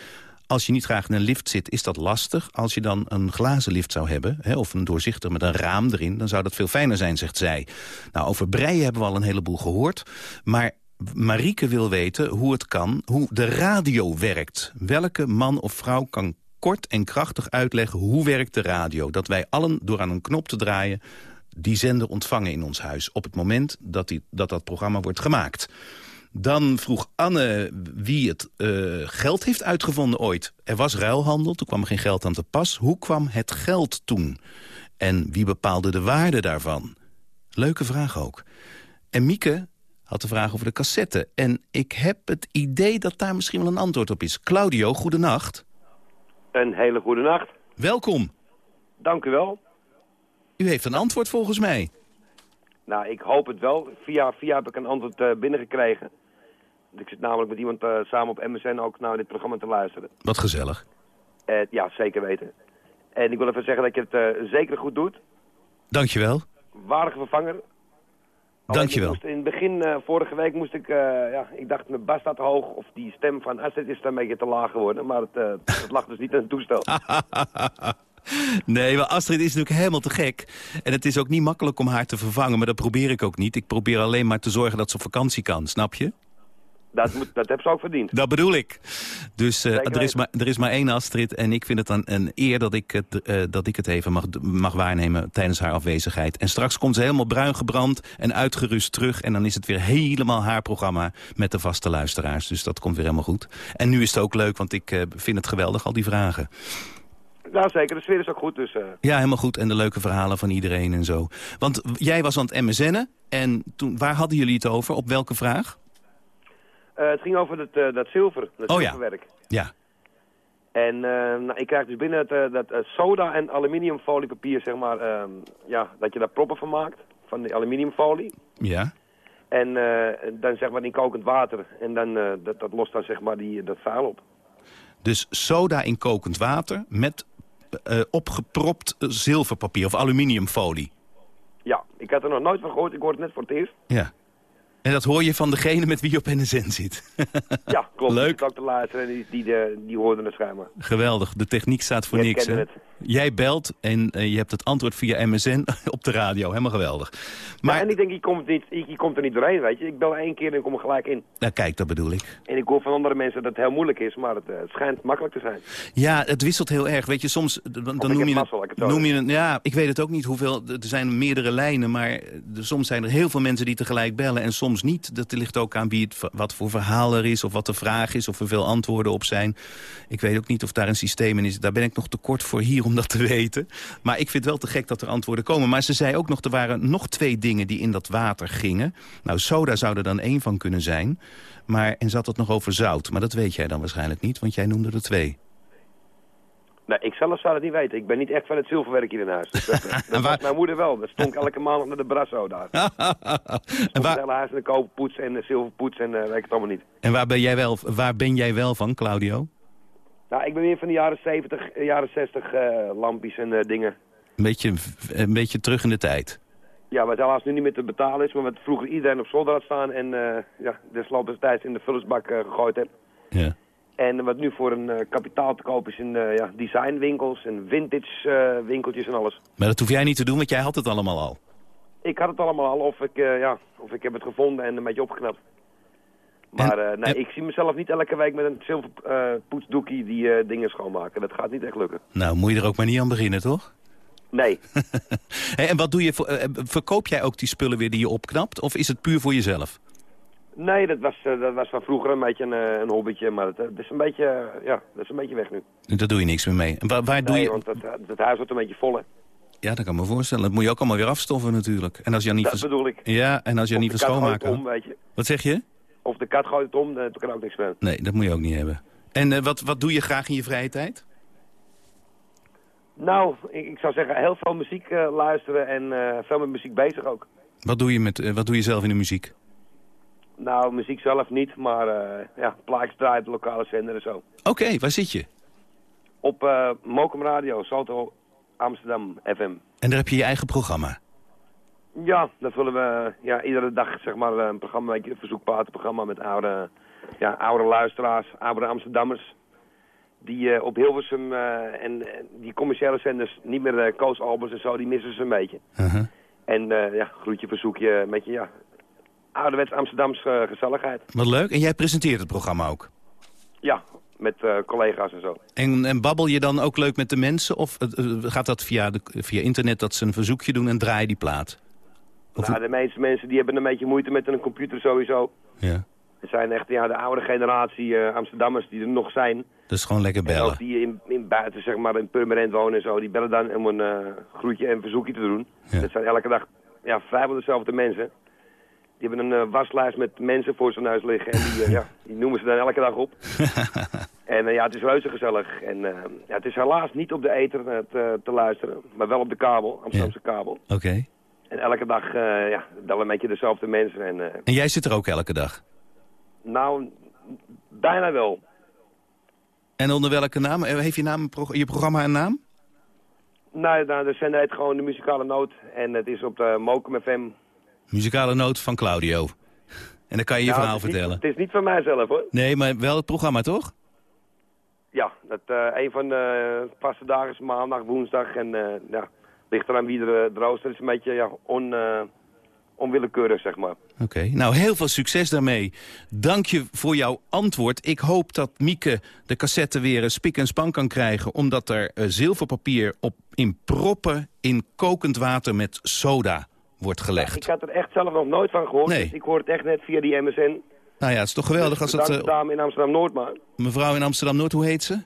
Als je niet graag in een lift zit, is dat lastig. Als je dan een glazen lift zou hebben, hè, of een doorzichtig met een raam erin... dan zou dat veel fijner zijn, zegt zij. Nou, over breien hebben we al een heleboel gehoord. Maar Marieke wil weten hoe het kan, hoe de radio werkt. Welke man of vrouw kan kort en krachtig uitleggen hoe werkt de radio? Dat wij allen door aan een knop te draaien die zender ontvangen in ons huis... op het moment dat die, dat, dat programma wordt gemaakt. Dan vroeg Anne wie het eh, geld heeft uitgevonden ooit. Er was ruilhandel, toen kwam er geen geld aan te pas. Hoe kwam het geld toen? En wie bepaalde de waarde daarvan? Leuke vraag ook. En Mieke had de vraag over de cassette. En ik heb het idee dat daar misschien wel een antwoord op is. Claudio, goedenacht. Een hele goede nacht. Welkom. Dank u wel. U heeft een antwoord volgens mij. Nou, ik hoop het wel. Via, via heb ik een antwoord eh, binnengekregen. Ik zit namelijk met iemand eh, samen op MSN ook naar dit programma te luisteren. Wat gezellig. Eh, ja, zeker weten. En ik wil even zeggen dat je het zeker goed doet. Dankjewel. Waardige vervanger. Dankjewel. moest In het begin, eh, vorige week moest ik, eh, ja, ik dacht mijn bas staat hoog of die stem van Astrid is dan een beetje te laag geworden. Maar het, eh, het lag dus niet aan het toestel. nee, maar Astrid is natuurlijk helemaal te gek. En het is ook niet makkelijk om haar te vervangen, maar dat probeer ik ook niet. Ik probeer alleen maar te zorgen dat ze op vakantie kan, snap je? Dat, moet, dat heb ze ook verdiend. Dat bedoel ik. Dus eh, er, is maar, er is maar één Astrid en ik vind het een, een eer dat ik het, eh, dat ik het even mag, mag waarnemen tijdens haar afwezigheid. En straks komt ze helemaal bruin gebrand en uitgerust terug. En dan is het weer helemaal haar programma met de vaste luisteraars. Dus dat komt weer helemaal goed. En nu is het ook leuk, want ik eh, vind het geweldig, al die vragen. Ja, zeker. De sfeer is ook goed, dus... Ja, helemaal goed. En de leuke verhalen van iedereen en zo. Want jij was aan het MSN'en. En toen, waar hadden jullie het over? Op welke vraag? Eh, het ging over dat, eh, dat zilver, dat Oh ja. zilverwerk. Ja. En eh, nou, ik krijg dus binnen het, dat soda en aluminiumfoliepapier, zeg maar, ehm, ja, dat je daar proppen van maakt, van die aluminiumfolie. Ja. En dan zeg maar in kokend water. En dan, dat, dat lost dan zeg maar die, dat vuil op. Dus soda in kokend water met opgepropt zilverpapier of aluminiumfolie. Ja, ik had er nog nooit van gehoord. Ik hoor het net voor het eerst. Ja. En dat hoor je van degene met wie je op NSN zit. Ja, klopt. Leuk. Ik zit ook te luisteren en die, die, die, die hoorden het schijnbaar. Geweldig. De techniek staat voor Die niks. Hè? herkennen Jij belt en eh, je hebt het antwoord via MSN op de radio. Helemaal geweldig. Maar... En ik denk, je komt, niet, je, komt er niet doorheen, weet je. Ik bel één keer en ik kom er gelijk in. nou, kijk, dat bedoel ik. En ik hoor van andere mensen dat het heel moeilijk is, maar het, eh, het schijnt makkelijk te zijn. Ja, het wisselt heel erg. Weet je, soms dan, noem je, mazzel, het noem je een, ja, ik weet het ook niet hoeveel. Er zijn meerdere lijnen, maar er- soms zijn er heel veel mensen die tegelijk bellen en soms niet. Dat ligt ook aan wie het, wat voor verhaal er is, of wat de vraag is, of er veel antwoorden op zijn. Ik weet ook niet of daar een systeem in is. Daar ben ik nog te kort voor hier om dat te weten. Maar ik vind het wel te gek dat er antwoorden komen. Maar ze zei ook nog, er waren nog twee dingen die in dat water gingen. Nou, soda zou er dan één van kunnen zijn. Maar, en zat het nog over zout. Maar dat weet jij dan waarschijnlijk niet, want jij noemde er twee. Nee, ik zelf zou het niet weten. Ik ben niet echt van het zilverwerk hier in huis. Dus dat, dat En waar- was mijn moeder wel. Dat stonk elke maand naar de brasso daar. en, Het waar, hele huis in de koperpoets en de zilverpoets en uh, weet ik het allemaal niet. en waar, ben jij wel, waar ben jij wel van, Claudio? Nou, ik ben weer van de jaren 70, eh, jaren 60 eh, lampjes en eh, dingen. Een beetje, een beetje terug in de tijd. Ja, wat helaas nu niet meer te betalen is, maar wat vroeger iedereen op zolder had staan en eh ja, desloop destijds in de vullersbak eh, gegooid heb. Ja. En wat nu voor een eh, kapitaal te koop is in eh, ja, designwinkels en vintage eh, winkeltjes en alles. Maar dat hoef jij niet te doen, want jij had het allemaal al. Ik had het allemaal al, of ik, ja, of ik heb het gevonden en een beetje opgeknapt. Maar En- nee, en- ik zie mezelf niet elke week met een zilver poetsdoekie die dingen schoonmaken. Dat gaat niet echt lukken. Nou, moet je er ook maar niet aan beginnen, toch? Nee, en wat doe je voor, verkoop jij ook die spullen weer die je opknapt? Of is het puur voor jezelf? Nee dat, was, eh, dat was van vroeger een beetje een, eh, een hobbytje, maar dat, dat is een beetje, eh, ja, dat is een beetje weg nu. Daar doe je niks meer mee. En waar, waar doe Nee, je... want het, het huis wordt een beetje vol, hè. Ja, dat kan me voorstellen. Dat moet je ook allemaal weer afstoffen natuurlijk. En als je niet Dat vers- bedoel ik. Ja, en als je Of niet van schoonmaken... het om, weet je. Wat zeg je? Of de kat gooit het om, dat kan ook niks mee. Nee, dat moet je ook niet hebben. En eh, wat, wat doe je graag in je vrije tijd? Nou, ik, ik zou zeggen, heel veel muziek eh, luisteren en eh, veel met muziek bezig ook. Wat doe je, met, eh, wat doe je zelf in de muziek? Nou, muziek zelf niet, maar eh, ja, plaatjes de lokale zender en zo. Oké, waar zit je? Op eh Mokum Radio, Salto Amsterdam FM. En daar heb je je eigen programma. Ja, dat willen we ja, iedere dag zeg maar een programma, een verzoekplatenprogramma met oude, ja, oude luisteraars, oude Amsterdammers. Die eh, op Hilversum eh, en eh, die commerciële zenders niet meer uh, Koos Albers en zo, die missen ze een beetje. Uh-huh. En eh, ja, groetje, verzoekje met je ja, ouderwets Amsterdamse eh, gezelligheid. Wat leuk. En jij presenteert het programma ook? Ja, met eh, collega's en zo. En, en babbel je dan ook leuk met de mensen? Of eh, gaat dat via, de, via internet dat ze een verzoekje doen en draai die plaat? Of Nou, de meeste mensen die hebben een beetje moeite met een computer sowieso. Ja, Het zijn echt ja, de oude generatie Amsterdammers die er nog zijn. is gewoon lekker En bellen. ook die in, in buiten, zeg maar, in permanent wonen en zo. Die bellen dan om een groetje en verzoekje te doen. Ja. Dat zijn elke dag ja, vrijwel dezelfde mensen. Die hebben een eh, waslijst met mensen voor zijn huis liggen. En die, eh, ja, die noemen ze dan elke dag op. en eh, ja, het is reuze gezellig. En ja, het is helaas niet op de ether te, te luisteren. Maar wel op de kabel, Amsterdamse kabel. Oké. En elke dag, ja, bellen een beetje dezelfde mensen. En En jij zit er ook elke dag? nou, bijna wel. En onder welke naam? Heeft je, naam, je programma een naam? Nou, nou, de zender heet gewoon de muzikale noot. En het is op de Mokum FM. Muzikale noot van Claudio. En dan kan je je Nou, verhaal het is niet- vertellen. het is niet van mijzelf hoor. Nee, maar wel het programma, toch? Ja, dat, eh, een van de vaste dagen is maandag, woensdag. En eh, ja, ligt eraan wie er eh, rooster is. Een beetje ja, on, eh, onwillekeurig, zeg maar. Oké, nou heel veel succes daarmee. Dank je voor jouw antwoord. Ik hoop dat Mieke de cassette weer een spik en span kan krijgen... omdat er eh, zilverpapier op in proppen in kokend water met soda wordt Ik gelegd. had er echt zelf nog nooit van gehoord. Nee. Dus ik hoor het echt net via die MSN. Nou ja, het is toch geweldig als het... Dame in Amsterdam-Noord, maar mevrouw in Amsterdam-Noord, hoe heet ze?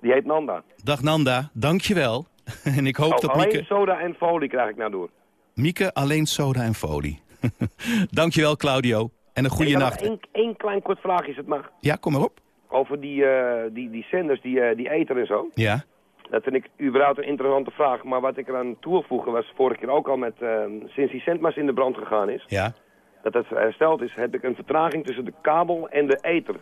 die heet Nanda. Dag Nanda, dank je wel. en ik hoop Oh, dat alleen Mieke... soda en folie krijg ik nou door. Mieke alleen soda en folie. dank je wel, Claudio. En een goede Ik nacht. één, één klein kort vraagje, als het mag. Ja, kom maar op. Over die, eh, die, die zenders, die, eh, die eten en zo. Ja, Dat vind ik überhaupt een interessante vraag. Maar wat ik eraan toevoegen was vorige keer ook al met... eh, sinds die zendmast in de brand gegaan is... ja. dat het hersteld is, heb ik een vertraging tussen de kabel en de ether.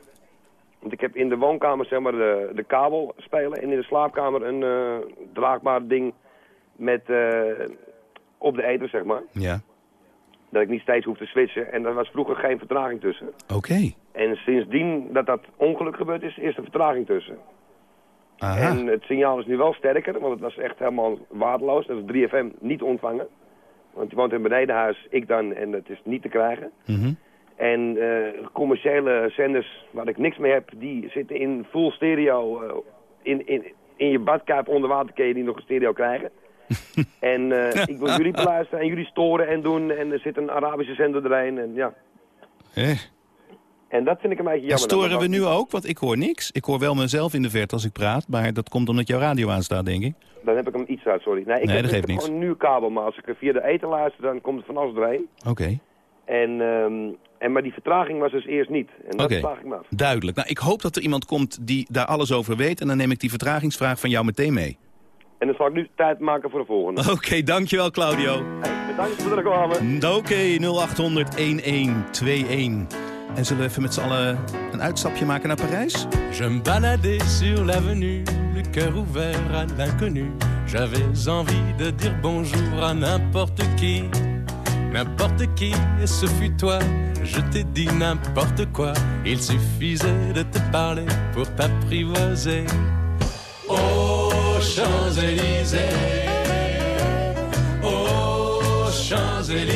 Want ik heb in de woonkamer zeg maar de, de kabel spelen... en in de slaapkamer een eh, draagbaar ding met... eh, op de ether, zeg maar. Ja, Dat ik niet steeds hoef te switchen. En daar was vroeger geen vertraging tussen. oké. En sindsdien dat dat ongeluk gebeurd is, is er vertraging tussen. Aha. En het signaal is nu wel sterker, want het was echt helemaal waardeloos. Dat is 3FM niet ontvangen. Want die woont in een benedenhuis, ik dan, en het is niet te krijgen. Mhm. En eh, commerciële zenders waar ik niks mee heb, die zitten in full stereo. eh, in, in, in je badkuip onder water kun je die nog een stereo krijgen. en eh, ik wil jullie beluisteren en jullie storen en doen. En er zit een Arabische zender erheen. En, ja. Eh. En dat vind ik een beetje En jammer. storen we nu ook? Want ik hoor niks. Ik hoor wel mezelf in de verte als ik praat. Maar dat komt omdat jouw radio aanstaat, denk ik. Dan heb ik hem iets uit, sorry. Nee, ik Nee, heb, dat ik geeft heb niks. gewoon een nieuwe kabel. Maar als ik er via de eten luister, dan komt het van alles doorheen. Oké, En, ehm, en, maar die vertraging was dus eerst niet. En dat vraag ik me af. duidelijk. Nou, ik hoop dat er iemand komt die daar alles over weet. En dan neem ik die vertragingsvraag van jou meteen mee. En dan zal ik nu tijd maken voor de volgende. Oké, dankjewel Claudio. Hey, bedankt voor de reclame. Oké, 0800 1121. En zullen we even met z'n allen een uitstapje maken naar Parijs? Je me baladais sur l'avenue, le cœur ouvert à l'inconnu. J'avais envie de dire bonjour à n'importe qui. N'importe qui, et ce fut toi. Je t'ai dit n'importe quoi. Il suffisait de te parler pour t'apprivoiser. Aux Champs-Élysées. Aux Champs-Élysées.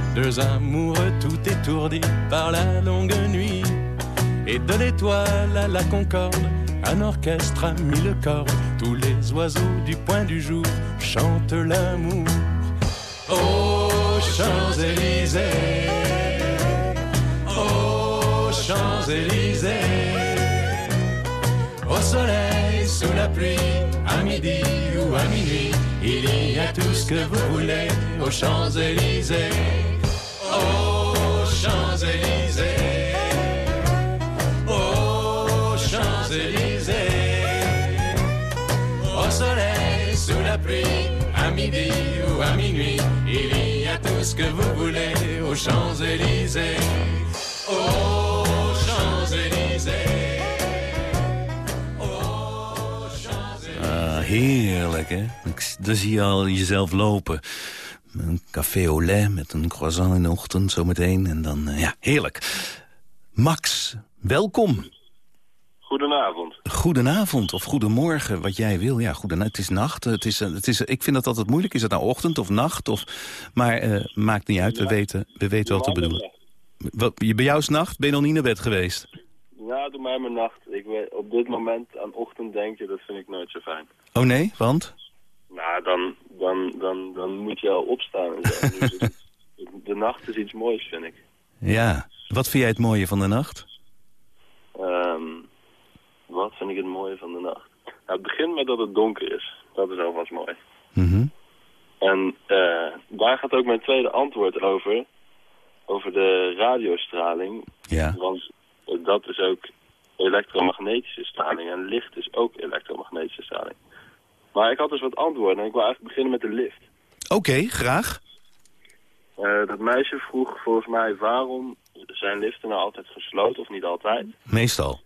deux amoureux tout étourdis par la longue nuit. Et de l'étoile à la concorde, un orchestre a mis le corps. Tous les oiseaux du point du jour chantent l'amour. Aux Champs-Élysées, aux Champs-Élysées. Au soleil, sous la pluie, à midi ou à minuit, il y a tout ce que vous voulez aux Champs-Élysées. Aux Champs-Élysées. Aux Champs-Élysées. Au soleil, sous la pluie, à midi ou à minuit, il y a tout ce que vous voulez aux Champs-Élysées. Aux Champs-Élysées. Ah, heerlijk, hè? Daar zie je al jezelf lopen. Een café au lait met een croissant in de ochtend zometeen. En dan, eh, ja, heerlijk. Max Welkom. Goedenavond. Goedenavond of goedemorgen, wat jij wil. Ja, goedenavond. Het is nacht. Het is, het is, ik vind dat altijd moeilijk. Is het nou ochtend of nacht? Of, maar eh, maakt niet uit. We weten, we weten wat te bedoelen. Wat, je- bij jou is nacht? Ben je nog niet naar bed geweest? Ja, doe mij mijn nacht. Ik weet, op dit moment aan ochtend denk je, dat vind ik nooit zo fijn. Oh nee, want? Nou, dan, dan, dan, dan moet je al opstaan. En zo. Het- de nacht is iets moois, vind ik. Ja. Wat vind jij het mooie van de nacht? Ehm, wat vind ik het mooie van de nacht? Nou, het begint met dat het donker is. Dat is alvast mooi. Mhm. En eh, daar gaat ook mijn tweede antwoord over. Over de radiostraling. Ja. Want eh, dat is ook elektromagnetische straling. En licht is ook elektromagnetische straling. Maar ik had dus wat antwoorden. En ik wil eigenlijk beginnen met de lift. Oké, graag. Eh, dat meisje vroeg volgens mij waarom zijn liften nou altijd gesloten. Of niet altijd. Meestal.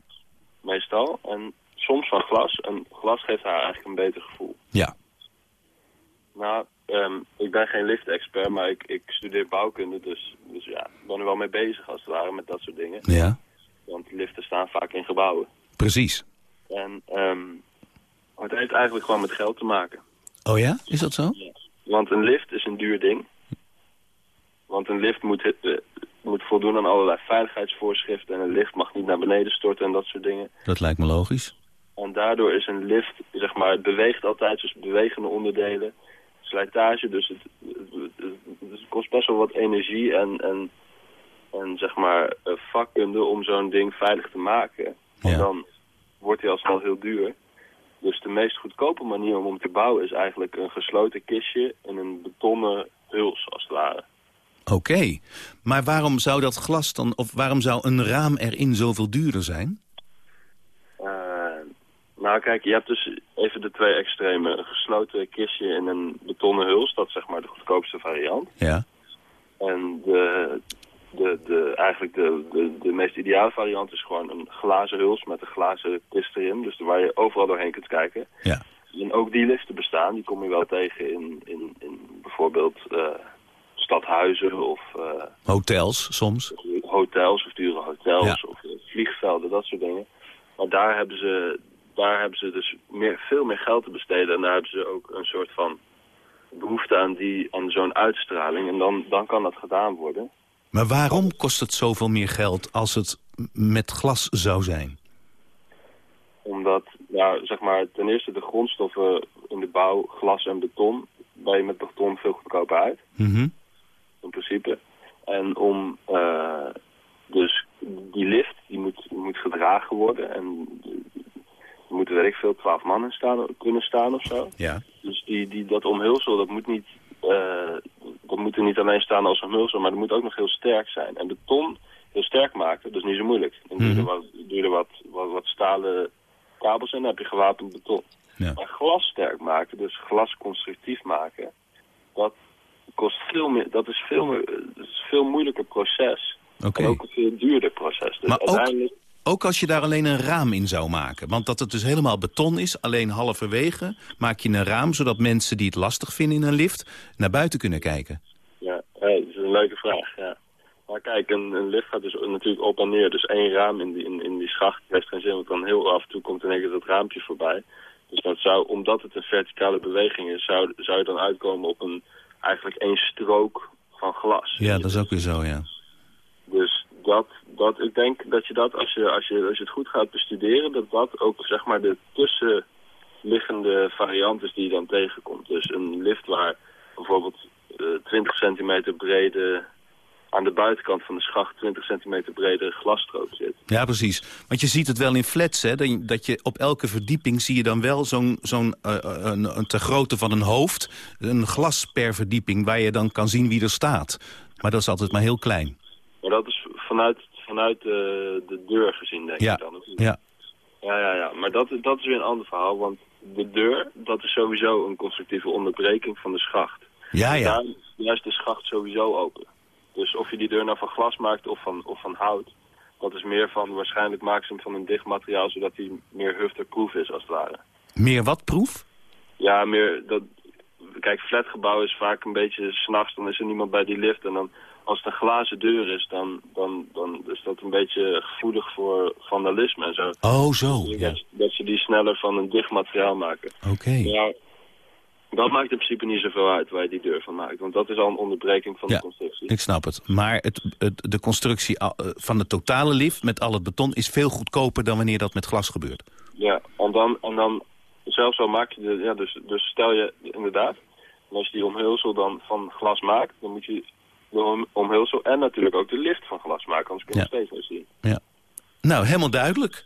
Meestal. En soms van glas. En glas geeft haar eigenlijk een beter gevoel. Ja. Nou, ehm, ik ben geen liftexpert, maar ik, ik studeer bouwkunde, dus, dus ja, ik ben er wel mee bezig als het ware met dat soort dingen. Ja. Want liften staan vaak in gebouwen. Precies. En ehm, het heeft eigenlijk gewoon met geld te maken. Oh ja? Is dat zo? Want een lift is een duur ding. Want een lift moet, eh, moet voldoen aan allerlei veiligheidsvoorschriften en een lift mag niet naar beneden storten en dat soort dingen. Dat lijkt me logisch. En daardoor is een lift, zeg maar, het beweegt altijd, dus bewegende onderdelen, slijtage, dus het, het, het- het kost best wel wat energie en, en, en zeg maar, eh, vakkunde om zo'n ding veilig te maken. En Ja. dan wordt hij al snel heel duur. Dus de meest goedkope manier om hem te bouwen is eigenlijk een gesloten kistje en een betonnen huls, als het ware. Oké. Maar waarom zou dat glas dan, of waarom zou een raam erin zoveel duurder zijn? Eh, nou kijk, je hebt dus even de twee extreme. Een gesloten kistje en een betonnen huls. Dat is zeg maar de goedkoopste variant. Ja. En de, de, de, eigenlijk de, de, de meest ideale variant is gewoon een glazen huls met een glazen kist erin. Dus waar je overal doorheen kunt kijken. Ja. En ook die liften bestaan. Die kom je wel tegen in, in, in bijvoorbeeld eh, stadhuizen of eh, Hotels soms. hotels of dure hotels Ja. of eh, vliegvelden, dat soort dingen. Maar daar hebben ze, daar hebben ze dus meer, veel meer geld te besteden. En daar hebben ze ook een soort van behoefte aan, die, aan zo'n uitstraling. En dan, dan kan dat gedaan worden. Maar waarom kost het zoveel meer geld als het met glas zou zijn? Omdat, ja, zeg maar, ten eerste de grondstoffen in de bouw, glas en beton, ben je met beton veel goedkoper uit. Mhm. in principe. En om eh, dus die lift, die moet, moet gedragen worden. En er moeten, weet ik veel, twaalf mannen staan, kunnen staan of zo. Ja. Dus die, die, dat omhulsel, dat moet, niet, dat moet er niet alleen staan als omhulsel, maar dat moet ook nog heel sterk zijn. En beton heel sterk maken, dat is niet zo moeilijk. Dan doe je er, Mhm. wat, doe je er wat, wat, wat stalen kabels in, dan heb je gewapend beton. Ja. Maar glas sterk maken, dus glas constructief maken, dat kost veel meer, dat is veel, meer, dat is een veel moeilijker proces. En ook een veel duurder proces. Dus Maar uiteindelijk, Ook als je daar alleen een raam in zou maken. Want dat het dus helemaal beton is, alleen halverwege... maak je een raam zodat mensen die het lastig vinden in een lift... naar buiten kunnen kijken. ja, ja, dat is een leuke vraag, ja. Maar kijk, een, een lift gaat dus natuurlijk op en neer. Dus één raam in die, in, in die schacht heeft geen zin, want dan heel af en toe komt in één keer dat raampje voorbij. Dus dat zou, omdat het een verticale beweging is, zou, zou je dan uitkomen op een, eigenlijk één strook van glas. Ja, dat is ook weer zo, ja. Dus dat, dat, ik denk dat je dat, als je, als, je, als je het goed gaat bestuderen, dat dat ook zeg maar de tussenliggende variant is die je dan tegenkomt. Dus een lift waar bijvoorbeeld eh 20 centimeter brede, aan de buitenkant van de schacht 20 centimeter brede glasstrook zit. Ja, precies. Want je ziet het wel in flats, hè. dat je- Dat je op elke verdieping zie je dan wel zo'n zo'n eh, een, een ter grootte van een hoofd... een glas per verdieping waar je dan kan zien wie er staat. Maar dat is altijd maar heel klein. Maar dat is vanuit, vanuit de, de deur gezien, denk Ja, ik dan. of niet? ja. Ja, ja, ja. Maar dat, dat is weer een ander verhaal, want de deur, dat is sowieso een constructieve onderbreking van de schacht. Ja, ja. Daar, is de schacht sowieso open. Dus of je die deur nou van glas maakt of van, of van hout, dat is meer van, waarschijnlijk maken ze hem van een dicht materiaal, zodat hij meer hufterproof is, als het ware. Meer wat proef? Ja, meer, dat, kijk, flatgebouw is vaak een beetje s'nachts, dan is er niemand bij die lift en dan als het een glazen deur is, dan, dan, dan is dat een beetje gevoelig voor vandalisme en zo. Oh, zo. Dus Ja. dat, dat ze die sneller van een dicht materiaal maken. Oké. Ja, dat maakt in principe niet zoveel uit waar je die deur van maakt. Want dat is al een onderbreking van Ja, de constructie. Ik snap het. Maar het, het, de constructie eh, van de totale lift met al het beton is veel goedkoper dan wanneer dat met glas gebeurt. Ja, en dan, en dan zelfs al maak je de, ja, dus, dus stel je inderdaad, als je die omhulsel dan van glas maakt, dan moet je omhulsel en natuurlijk ook de lift van glas maken, anders kun je Ja. nog steeds niet zien. Ja. Nou, helemaal duidelijk.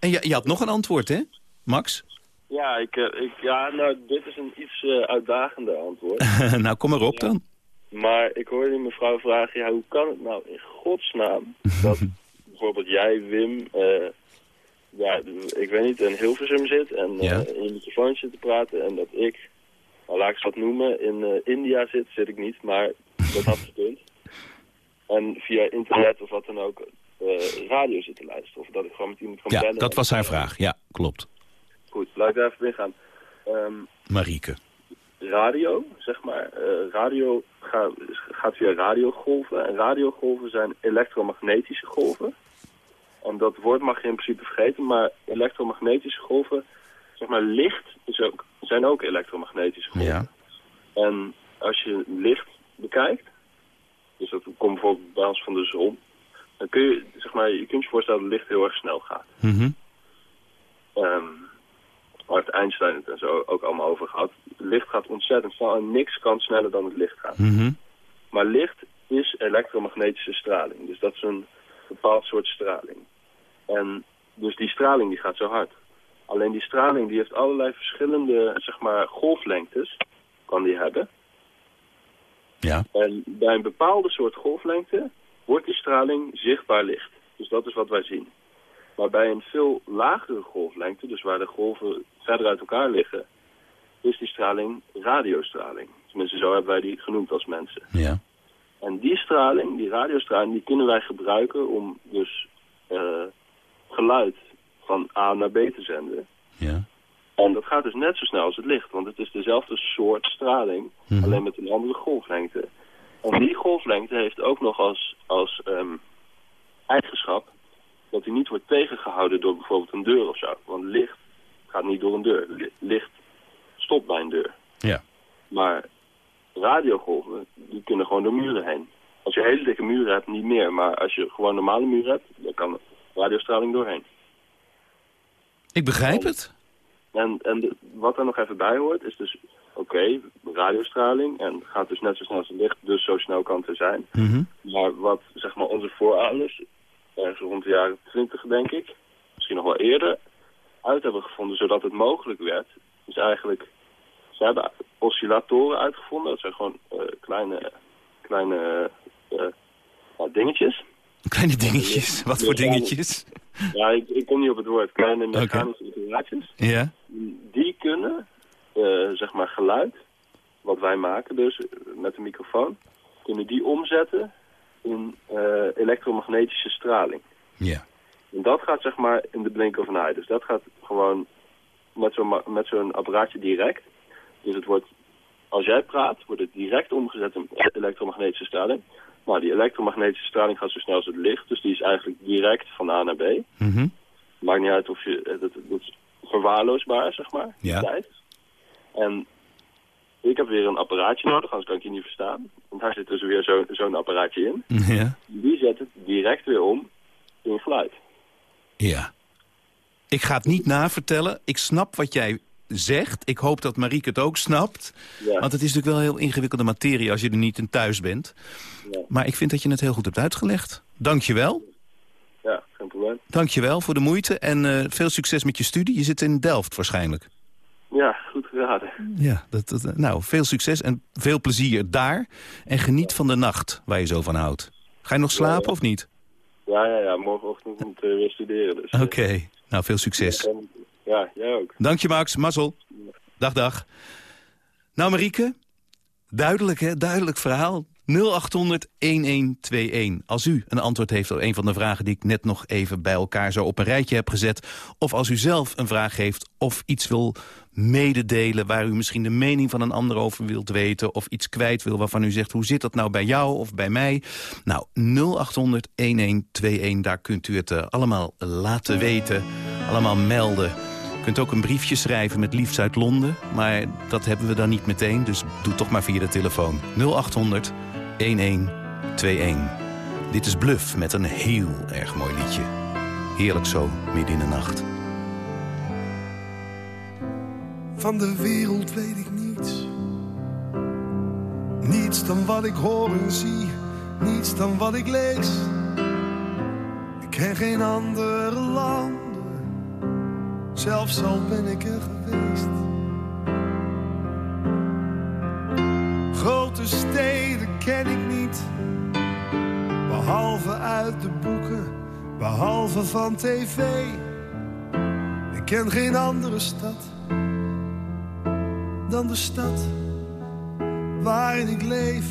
En je, je had nog een antwoord, hè, Max? Ja, ik, eh, ik, ja, nou, dit is een iets eh, uitdagender antwoord. nou, kom maar op dan. Maar ik hoorde mevrouw vragen, ja, hoe kan het nou in godsnaam dat bijvoorbeeld jij, Wim, eh, ja, ik weet niet, in Hilversum zit en Ja. in je microfoon zit te praten en dat ik, nou, laat ik eens wat noemen, in India zit, zit ik niet, maar dat had gekund. En via internet of wat dan ook eh, radio zit te luisteren. Of dat ik gewoon met iemand kan Ja, bellen. dat was haar vraag. Ja, klopt. Goed, laat ik daar even in gaan. Ehm, Marieke. radio, zeg maar. eh, radio gaat, gaat via radiogolven. En radiogolven zijn elektromagnetische golven. En dat woord mag je in principe vergeten, maar elektromagnetische golven, zeg maar licht, is ook, zijn ook elektromagnetische golven. Ja. En als je licht bekijkt, dus dat komt bijvoorbeeld bij ons van de zon, dan kun je, zeg maar, je kunt je voorstellen dat licht heel erg snel gaat. Mhm. Ehm waar heeft Einstein het en zo ook allemaal over gehad. Licht gaat ontzettend snel en niks kan sneller dan het licht gaan. Mhm. Maar licht is elektromagnetische straling. Dus dat is een bepaald soort straling. En dus die straling die gaat zo hard. Alleen die straling die heeft allerlei verschillende zeg maar, golflengtes. Kan die hebben. Ja. En bij een bepaalde soort golflengte wordt die straling zichtbaar licht. Dus dat is wat wij zien. Maar bij een veel lagere golflengte, dus waar de golven verder uit elkaar liggen, is die straling radiostraling. Tenminste, zo hebben wij die genoemd als mensen. Ja. En die straling, die radiostraling, die kunnen wij gebruiken om dus eh, geluid van A naar B te zenden. Ja. En dat gaat dus net zo snel als het licht, want het is dezelfde soort straling, Mhm. alleen met een andere golflengte. En die golflengte heeft ook nog als, als ehm, eigenschap dat hij niet wordt tegengehouden door bijvoorbeeld een deur of zo. Want licht gaat niet door een deur. Li- Licht stopt bij een deur. Ja. Maar radiogolven, die kunnen gewoon door muren heen. Als je hele dikke muren hebt, niet meer. Maar als je gewoon normale muren hebt, dan kan radiostraling doorheen. Ik begrijp het. En, en de- wat er nog even bij hoort, is dus, oké, radiostraling. En gaat dus net zo snel als het licht, dus zo snel kan het er zijn. Mhm. Maar wat, zeg maar, onze voorouders, ergens rond de jaren 20 denk ik, misschien nog wel eerder, uit hebben gevonden, zodat het mogelijk werd, is eigenlijk, ze hebben oscillatoren uitgevonden. Dat zijn gewoon eh, kleine, kleine eh, nou, dingetjes. Kleine dingetjes. Wat voor dingetjes? Ja, ik, ik kom niet op het woord. Kleine mechanische apparaatjes. Ja. Die kunnen, eh, zeg maar, geluid, wat wij maken dus, eh, met een microfoon, kunnen die omzetten in eh, elektromagnetische straling. Ja. En dat gaat zeg maar in de blink of an eye. Dus dat gaat gewoon met zo'n zo'n apparaatje direct. Dus het wordt, als jij praat, wordt het direct omgezet in elektromagnetische straling. Maar die elektromagnetische straling gaat zo snel als het licht. Dus die is eigenlijk direct van A naar B. Mhm. Maakt niet uit of je, eh, dat, dat is verwaarloosbaar, zeg maar, Ja. tijd. En ik heb weer een apparaatje nodig, anders kan ik je niet verstaan. En daar zit dus weer zo- zo'n apparaatje in. Ja. Die zet het direct weer om in geluid. Ja. Ik ga het niet navertellen. Ik snap wat jij zegt. Ik hoop dat Marieke het ook snapt. Ja. Want het is natuurlijk wel heel ingewikkelde materie als je er niet in thuis bent. Ja. Maar ik vind dat je het heel goed hebt uitgelegd. Dank je wel. Ja, geen probleem. Dank je wel voor de moeite en eh, veel succes met je studie. Je zit in Delft waarschijnlijk. Ja, goed geraden. Ja, dat, dat, nou, veel succes en veel plezier daar. En geniet van de nacht waar je zo van houdt. Ga je nog slapen of niet? Ja, ja, ja. Morgenochtend moet ik weer studeren. Dus, Oké, nou veel succes. eh, Ja, jij ook. Dank je Max, mazzel. Dag, dag. Nou Marieke, duidelijk hè, duidelijk verhaal. 0800-1121. Als u een antwoord heeft op een van de vragen die ik net nog even bij elkaar zo op een rijtje heb gezet. Of als u zelf een vraag heeft of iets wil mededelen... waar u misschien de mening van een ander over wilt weten... of iets kwijt wil waarvan u zegt, hoe zit dat nou bij jou of bij mij? Nou, 0800-1121, daar kunt u het uh, allemaal laten weten, allemaal melden. Kunt ook een briefje schrijven met liefst uit Londen. Maar dat hebben we dan niet meteen, dus doe toch maar via de telefoon. 0800 1121. Dit is Bluff met een heel erg mooi liedje. Heerlijk zo, midden in de nacht. Van de wereld weet ik niets. Niets dan wat ik hoor en zie. Niets dan wat ik lees. Ik ken geen andere landen. Zelfs al ben ik er geweest. Grote steden ken ik niet. Behalve uit de boeken. Behalve van tv. Ik ken geen andere stad dan de stad waarin ik leef.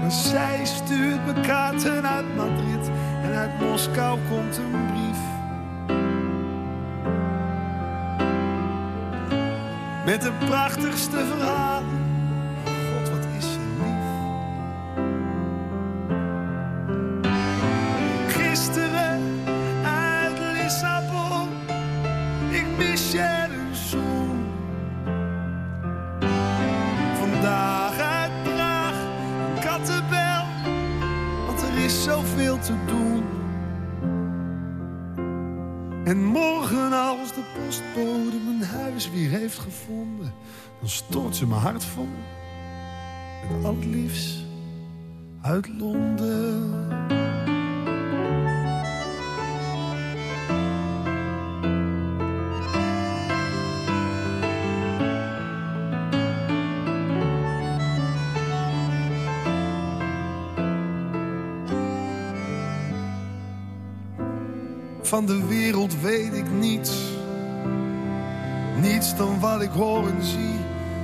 Maar zij stuurt me kaarten uit Madrid en uit Moskou komt een brief. Met de prachtigste verhalen. Hart vol met al het uit Londen. Van de wereld weet ik niets. Niets dan wat ik hoor en zie.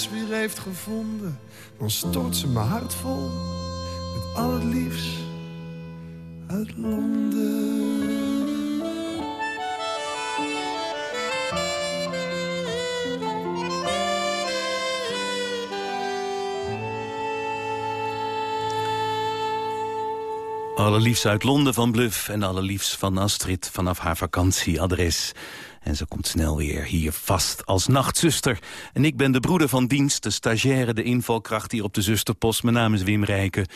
huis weer heeft gevonden, dan stort ze mijn hart vol met al het liefst uit Londen. Allerliefst uit Londen van Bluff en allerliefst van Astrid vanaf haar vakantieadres. En ze komt snel weer hier vast als nachtzuster. En ik ben de broeder van dienst, de stagiaire, de invalkracht hier op de zusterpost. Mijn naam is Wim Rijken.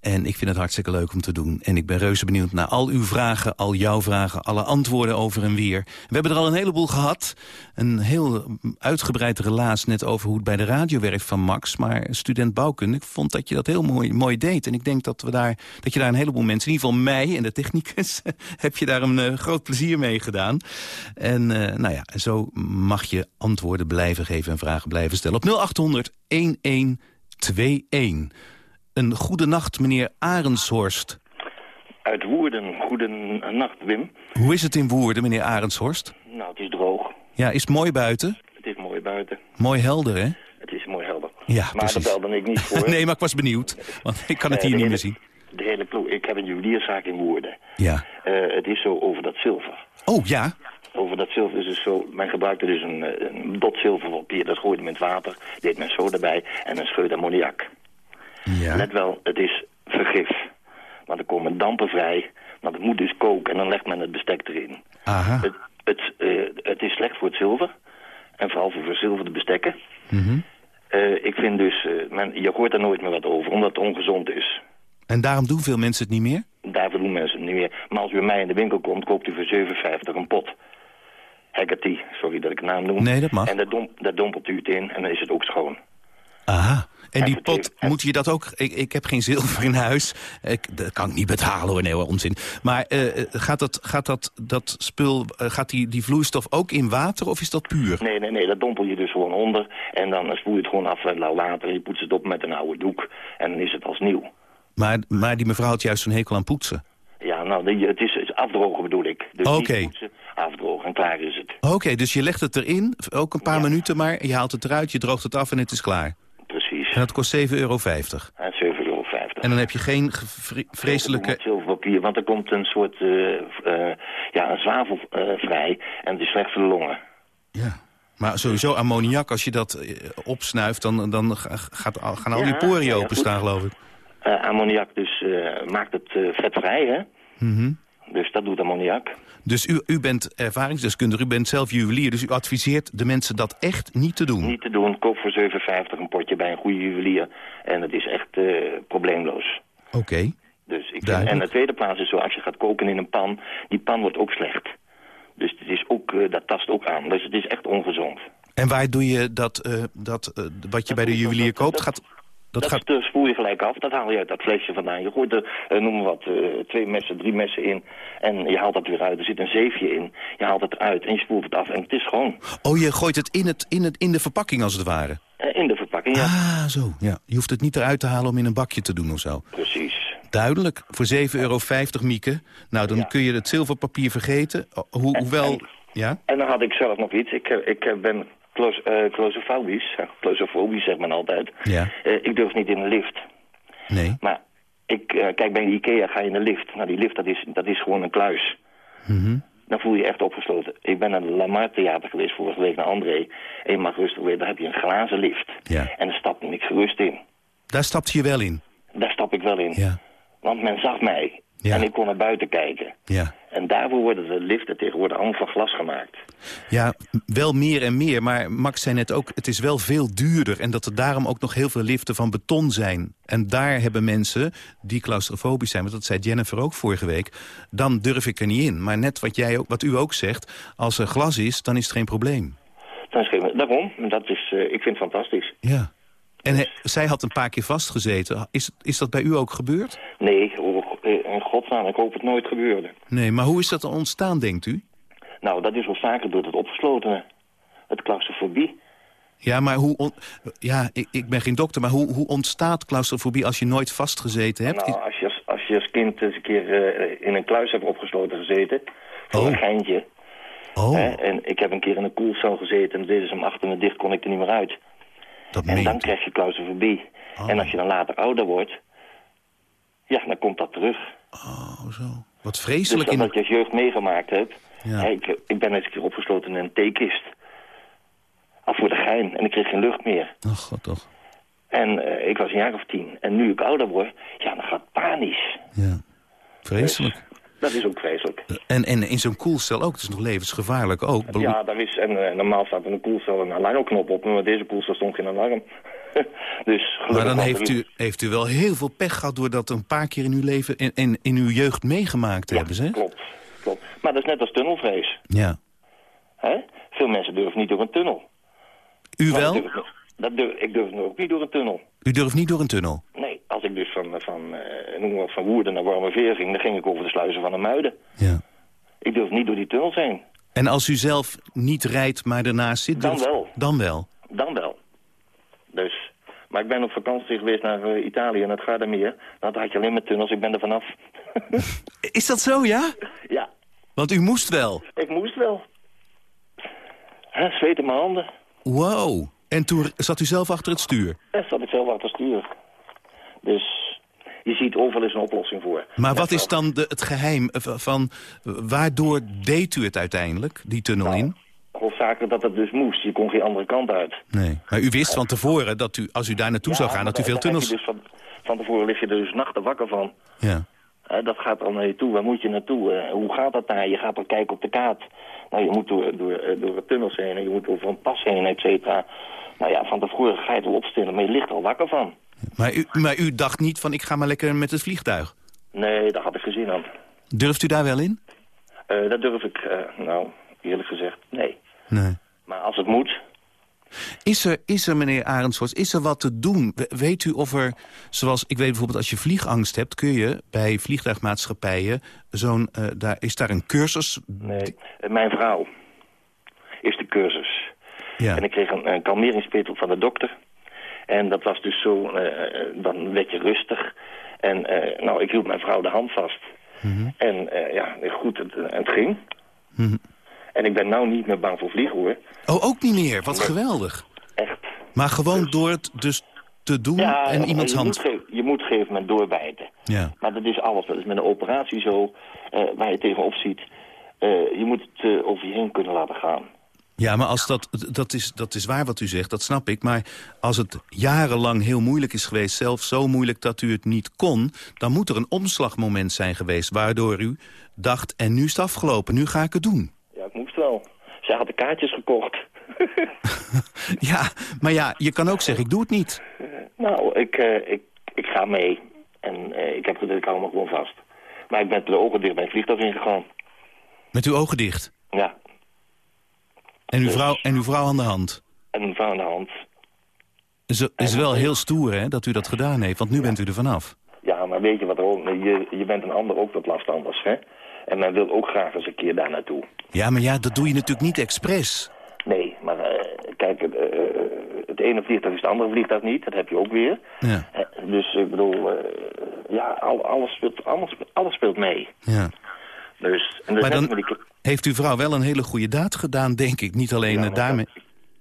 En ik vind het hartstikke leuk om te doen. En ik ben reuze benieuwd naar al uw vragen, al jouw vragen, alle antwoorden over en weer. We hebben er al een heleboel gehad. Een heel uitgebreid relaas net over hoe het bij de radio werkt van Max. Maar student bouwkunde, ik vond dat je dat heel mooi, mooi deed. En ik denk dat, we daar, dat je daar een heleboel mensen, in ieder geval mij en de technicus... heb je daar een uh, groot plezier mee gedaan. En uh, nou ja, zo mag je antwoorden blijven geven en vragen blijven stellen. Op 0800 1121. een goede nacht, meneer Arendshorst. Uit Woerden, goedenacht Wim. Hoe is het in Woerden, meneer Arendshorst? Nou, het is droog. Ja, is het mooi buiten? Het is mooi buiten. Mooi helder, hè? Het is mooi helder. Ja, maar precies. dat belde ik niet voor. nee, maar ik was benieuwd, want ik kan het Eh, hier niet hele- meer zien. De hele ploeg. Ik heb een juwelierszaak in Woerden. Ja. Eh, het is zo over dat zilver. Oh, ja? Over dat zilver is het zo... Men gebruikte dus een, eh, een dot zilverpapier. Dat gooide met water. Deed men zo erbij. En een scheut ammoniak. Ja. Let wel, het is vergif. Want er komen dampen vrij. Want het moet dus koken. En dan legt men het bestek erin. Aha. Het, het, eh, het is slecht voor het zilver. En vooral voor verzilverde bestekken. Mhm. Eh, ik vind dus, men, je hoort er nooit meer wat over, omdat het ongezond is. En daarom doen veel mensen het niet meer? Daarvoor doen mensen het niet meer. Maar als u bij mij in de winkel komt, koopt u voor 7,50 een pot. Haggerty, sorry dat ik de naam noem. Nee, dat mag. En daar, dom, daar dompelt u het in en dan is het ook schoon. Aha. En die pot, moet je dat ook... Ik, ik heb geen zilver in huis. Ik, dat kan ik niet betalen hoor, nee hoor, onzin. Maar eh, eh, gaat, dat, gaat dat, dat spul, eh, gaat die, die vloeistof ook in water of is dat puur? Nee, nee, nee, dat dompel je dus gewoon onder. En dan spoel je het gewoon af met lauw water. Je poetst het op met een oude doek. En dan is het als nieuw. Maar, maar die mevrouw had juist zo'n hekel aan poetsen. Ja, nou, die- het is afdrogen bedoel ik. Dus Oké. niet poetsen, afdrogen en klaar is het. Oké, dus je legt het erin, ook een paar Ja. minuten maar. Je haalt het eruit, je droogt het af en het is klaar. Precies. En dat kost 7,50 euro. En 7,50 euro. En dan heb je geen ge- vre- vreselijke... Zilverpapier, want er komt een soort, eh, eh, ja, een zwavel eh, vrij. En het is slecht voor de longen. Ja. Maar sowieso ammoniak, als je dat opsnuift, dan, dan ga- gaat, gaan al Ja, die poriën ja, openstaan, geloof ik. Ammoniak dus maakt het vetvrij, hè? Mhm. Dus dat doet ammoniak. Dus u, u bent ervaringsdeskundige, u bent zelf juwelier... dus u adviseert de mensen dat echt niet te doen. Niet te doen, koop voor 7,50 een potje bij een goede juwelier. En het is echt eh, probleemloos. Oké. Dus ik vind, Duidelijk. en de tweede plaats is zo, als je gaat koken in een pan, die pan wordt ook slecht. Dus het is ook, eh, dat tast ook aan. Dus het is echt ongezond. En waar doe je dat, eh, dat wat je bij de juwelier koopt? dat- Gaat, dat Dat, gaat, spoel je gelijk af, dat haal je uit dat flesje vandaan. Je gooit er, eh, noem maar wat, eh, twee messen, drie messen in. En je haalt dat weer uit. Er zit een zeefje in. Je haalt het eruit en je spoelt het af. En het is gewoon oh, je gooit het in, het, in, het in de verpakking als het ware? eh, in de verpakking. Ja, Ah, zo. Ja. Je hoeft het niet eruit te halen om in een bakje te doen of zo. precies. Duidelijk. Voor 7,50 euro, Mieke. Nou, dan Ja. kun je het zilverpapier vergeten. Ho- Hoe, En- hoewel... en- Ja? En dan had ik zelf nog iets. Ik, ik ben eh, claustrofobisch. Ja, Claustrofobisch zegt men altijd. Ja. Eh, ik durf niet in een lift. Nee. Maar ik, eh, kijk, bij de IKEA ga je in de lift. Nou, die lift, dat is, dat is gewoon een kluis. Mhm. Dan voel je je echt opgesloten. Ik ben naar het Lamar Theater geweest vorige week naar André. En je mag rustig weer, daar heb je een glazen lift. Ja. En daar stap ik gerust in. Daar stapt je wel in. Daar stap ik wel in. Ja. Want men zag mij. Ja. En ik kon naar buiten kijken. Ja. En daarvoor worden de liften tegenwoordig allemaal van glas gemaakt. Ja, wel meer en meer. Maar Max zei net ook, het is wel veel duurder. En dat er daarom ook nog heel veel liften van beton zijn. En daar hebben mensen die claustrofobisch zijn... want dat zei Jennifer ook vorige week... dan durf ik er niet in. Maar net wat, jij ook, wat u ook zegt, als er glas is, dan is het geen probleem. Dan is geen- Daarom, dat is, eh, ik vind het fantastisch. Ja. En he- zij had een paar keer vastgezeten. Is, is dat bij u ook gebeurd? Nee, in godsnaam, ik hoop het nooit gebeurde. Nee, maar hoe is dat ontstaan, denkt u? Nou, dat is wel vaker door het opgeslotene. Het claustrofobie. Ja, maar hoe... on- ja, ik, ik ben geen dokter, maar hoe, hoe ontstaat claustrofobie als je nooit vastgezeten hebt? Nou, als je als, als, je als kind eens een keer eh, in een kluis hebt opgesloten gezeten... voor Oh. een geintje... oh, Hè, en ik heb een keer in een koelcel gezeten en deden ze hem achter me dicht, kon ik er niet meer uit. dat En dan je. krijg je claustrofobie. Oh. En als je dan later ouder wordt, ja, dan komt dat terug. Oh, zo. Wat Dus vreselijk. dat, in je als jeugd meegemaakt hebt. Ja. Ik, ik ben eens een keer opgesloten in een theekist. Al voor de gein. En ik kreeg geen lucht meer. Oh, god toch. En eh, ik was een jaar of tien. En nu ik ouder word, ja, dan gaat het panisch. Ja. Vreselijk. Dat is ook vreselijk. En, en in zo'n koelcel ook. Het is nog levensgevaarlijk ook. Ja, daar is, en eh, normaal staat in een koelcel een alarmknop op. Maar deze koelcel stond geen alarm. dus Maar dan heeft u, heeft u wel heel veel pech gehad... door dat een paar keer in uw leven en in, in uw jeugd meegemaakt te Ja, hebben, zeg? klopt, klopt. Maar dat is net als tunnelvrees. Ja. Hè? Veel mensen durven niet door een tunnel. U Maar wel? Dat durf, dat durf, ik durf ook niet door een tunnel. U durft niet door een tunnel? Nee, als ik dus van, van, noem maar, van Woerden naar Warmerveer ging... dan ging ik over de sluizen van de Muiden. Ja. Ik durf niet door die tunnels heen. En als u zelf niet rijdt, maar ernaast zit... Dan wel. Dan wel. Dan wel. Dus, maar ik ben op vakantie geweest naar eh, Italië, naar het Gardameer. Nou, daar had je alleen maar tunnels, ik ben er vanaf. Is dat zo, ja? ja, Want u moest wel. ik moest wel. Hè, zweet in mijn handen. Wow. En toen zat u zelf achter het stuur. Daar zat ik zelf achter het stuur. Dus je ziet overal is een oplossing voor. Maar wat is dan de, het geheim eh, van... eh, waardoor deed u het uiteindelijk, die tunnel in? Hoofdzakelijk dat het dus moest. Je kon geen andere kant uit. Nee. Maar u wist van tevoren dat u, als u daar naartoe zou gaan... dat u veel tunnels... Dus van, van tevoren lig je er dus nachten wakker van. Ja. Hè, dat gaat al naar je toe. Waar moet je naartoe? Eh, hoe gaat dat daar? Je gaat dan kijken op de kaart. Nou, je moet door, door, eh, door de tunnels heen. En je moet over een pas heen, et cetera. Nou ja, van tevoren ga je het wel opstellen. Maar je ligt er al wakker van. Maar u, maar u dacht niet van ik ga maar lekker met het vliegtuig. Nee, daar had ik gezien aan. Durft u daar wel in? Eh, dat durf ik, eh, nou, eerlijk gezegd, nee. Nee. Maar als het moet, Is er, is er, meneer Arendsvorst, is er wat te doen? We- Weet u of er, zoals ik weet bijvoorbeeld als je vliegangst hebt... kun je bij vliegtuigmaatschappijen zo'n, eh, daar, is daar een cursus? nee. Eh, mijn vrouw is de cursus. Ja. En ik kreeg een, een van de dokter. En dat was dus zo, eh, dan werd je rustig. En nou, ik hield mijn vrouw de hand vast. Mhm. En ja, goed, het, het ging. Mhm. En ik ben nou niet meer bang voor vliegen hoor. Oh, ook niet meer. Wat geweldig. Echt. Maar gewoon door het dus te doen en iemands je hand... Moet je moet op een gegeven moment doorbijten. Ja. Maar dat is alles. Dat is met een operatie zo, eh, waar je tegenop ziet. Eh, je moet het eh, over je heen kunnen laten gaan. Ja, maar als dat, dat, is, dat is waar wat u zegt, dat snap ik. Maar als het jarenlang heel moeilijk is geweest, zelfs zo moeilijk dat u het niet kon... dan moet er een omslagmoment zijn geweest waardoor u dacht... en nu is het afgelopen, nu ga ik het doen. Zij had de kaartjes gekocht. Ja, maar ja, je kan ook zeggen, ik doe het niet. Nou, ik, eh, ik, ik ga mee. En eh, ik heb gezegd, ik hou me gewoon vast. Maar ik ben met de ogen dicht bij het vliegtuig ingegaan. Met uw ogen dicht. Ja, En uw vrouw, en uw vrouw aan de hand. en een vrouw aan de hand. Is, is wel heel stoer, hè, dat u dat gedaan heeft, want nu bent u er vanaf. Ja, maar weet je wat er ook... Je, je bent een ander ook wat last anders, hè? En men wil ook graag eens een keer daar naartoe. Ja, maar ja, dat doe je natuurlijk niet expres. Nee, maar eh, kijk, eh, eh, het ene vliegtuig is het andere vliegtuig niet. Dat heb je ook weer. Ja, dus ik bedoel, ja, al, alles, speelt, alles, alles speelt mee. ja. Dus, en dus Maar dan die heeft uw vrouw wel een hele goede daad gedaan, denk ik. Niet alleen Ja, daarmee.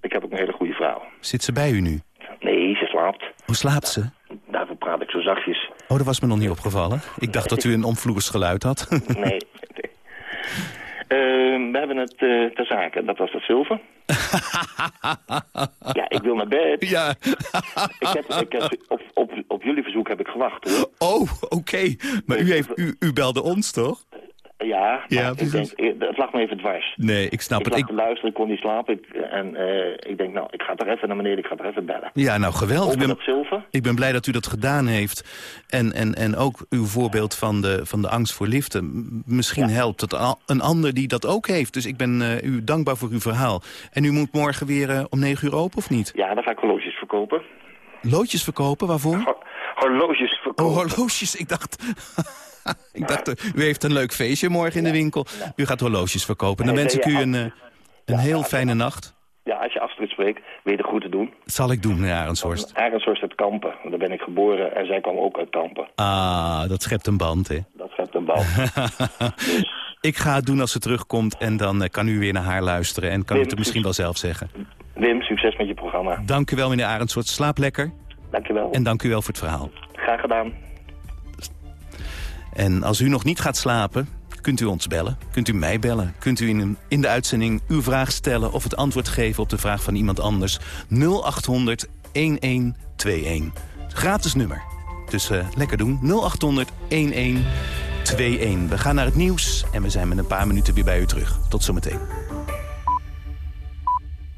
ik heb ook een hele goede vrouw. Zit ze bij u nu? Nee, ze slaapt. Hoe slaapt ze? Daarvoor praat ik zo zachtjes. Oh, dat was me nog niet opgevallen. Ik dacht dat u een omvloers geluid had. Nee. nee. Eh, we hebben het eh ter zake. Dat was dat zilver. ja, ik wil naar bed. ja. Ik heb, ik heb, op, op, op jullie verzoek heb ik gewacht, hoor. Oh, oké. Maar u, heeft, u, u belde ons, toch? Ja, Ja, maar ik precies. denk, eh, het lag me even dwars. Nee, ik snap ik het. Ik, te luisteren, ik kon niet slapen. Ik, en eh, ik denk, nou, ik ga toch even naar beneden, ik ga toch even bellen. ja, nou, geweldig. Ik ben, ik blij dat u dat gedaan heeft. En, en, en ook uw voorbeeld van de, van de angst voor liften. Misschien helpt het al- een ander die dat ook heeft. Dus ik ben eh, u dankbaar voor uw verhaal. En u moet morgen weer om negen uur open, of niet? Ja, dan ga ik horloges verkopen. Loodjes verkopen, waarvoor? Ho- horloges verkopen. Oh, horloges. Ik dacht... ik dacht, u heeft een leuk feestje morgen in de winkel. U gaat horloges verkopen. Dan wens ik u een, eh, een heel fijne nacht. Ja, als je Astrid spreekt, weet je goed te doen. Dat zal ik doen, meneer Arenshorst. Arenshorst uit Kampen. Daar ben ik geboren en zij kwam ook uit Kampen. Ah, dat schept een band, hè. Dat schept een bal. dus, Ik ga het doen als ze terugkomt en dan eh, kan u weer naar haar luisteren... en kan u het misschien wel zelf zeggen. Wim, succes met je programma. Dank u wel, meneer Arendshoort. Slaap lekker Dankjewel. en dank u wel voor het verhaal. Graag gedaan. En als u nog niet gaat slapen, kunt u ons bellen. Kunt u mij bellen. Kunt u in, in de uitzending uw vraag stellen... of het antwoord geven op de vraag van iemand anders. 0800 1121. Gratis nummer. Dus eh, lekker doen. 0800 1121. We gaan naar het nieuws en we zijn met een paar minuten weer bij u terug. Tot zometeen.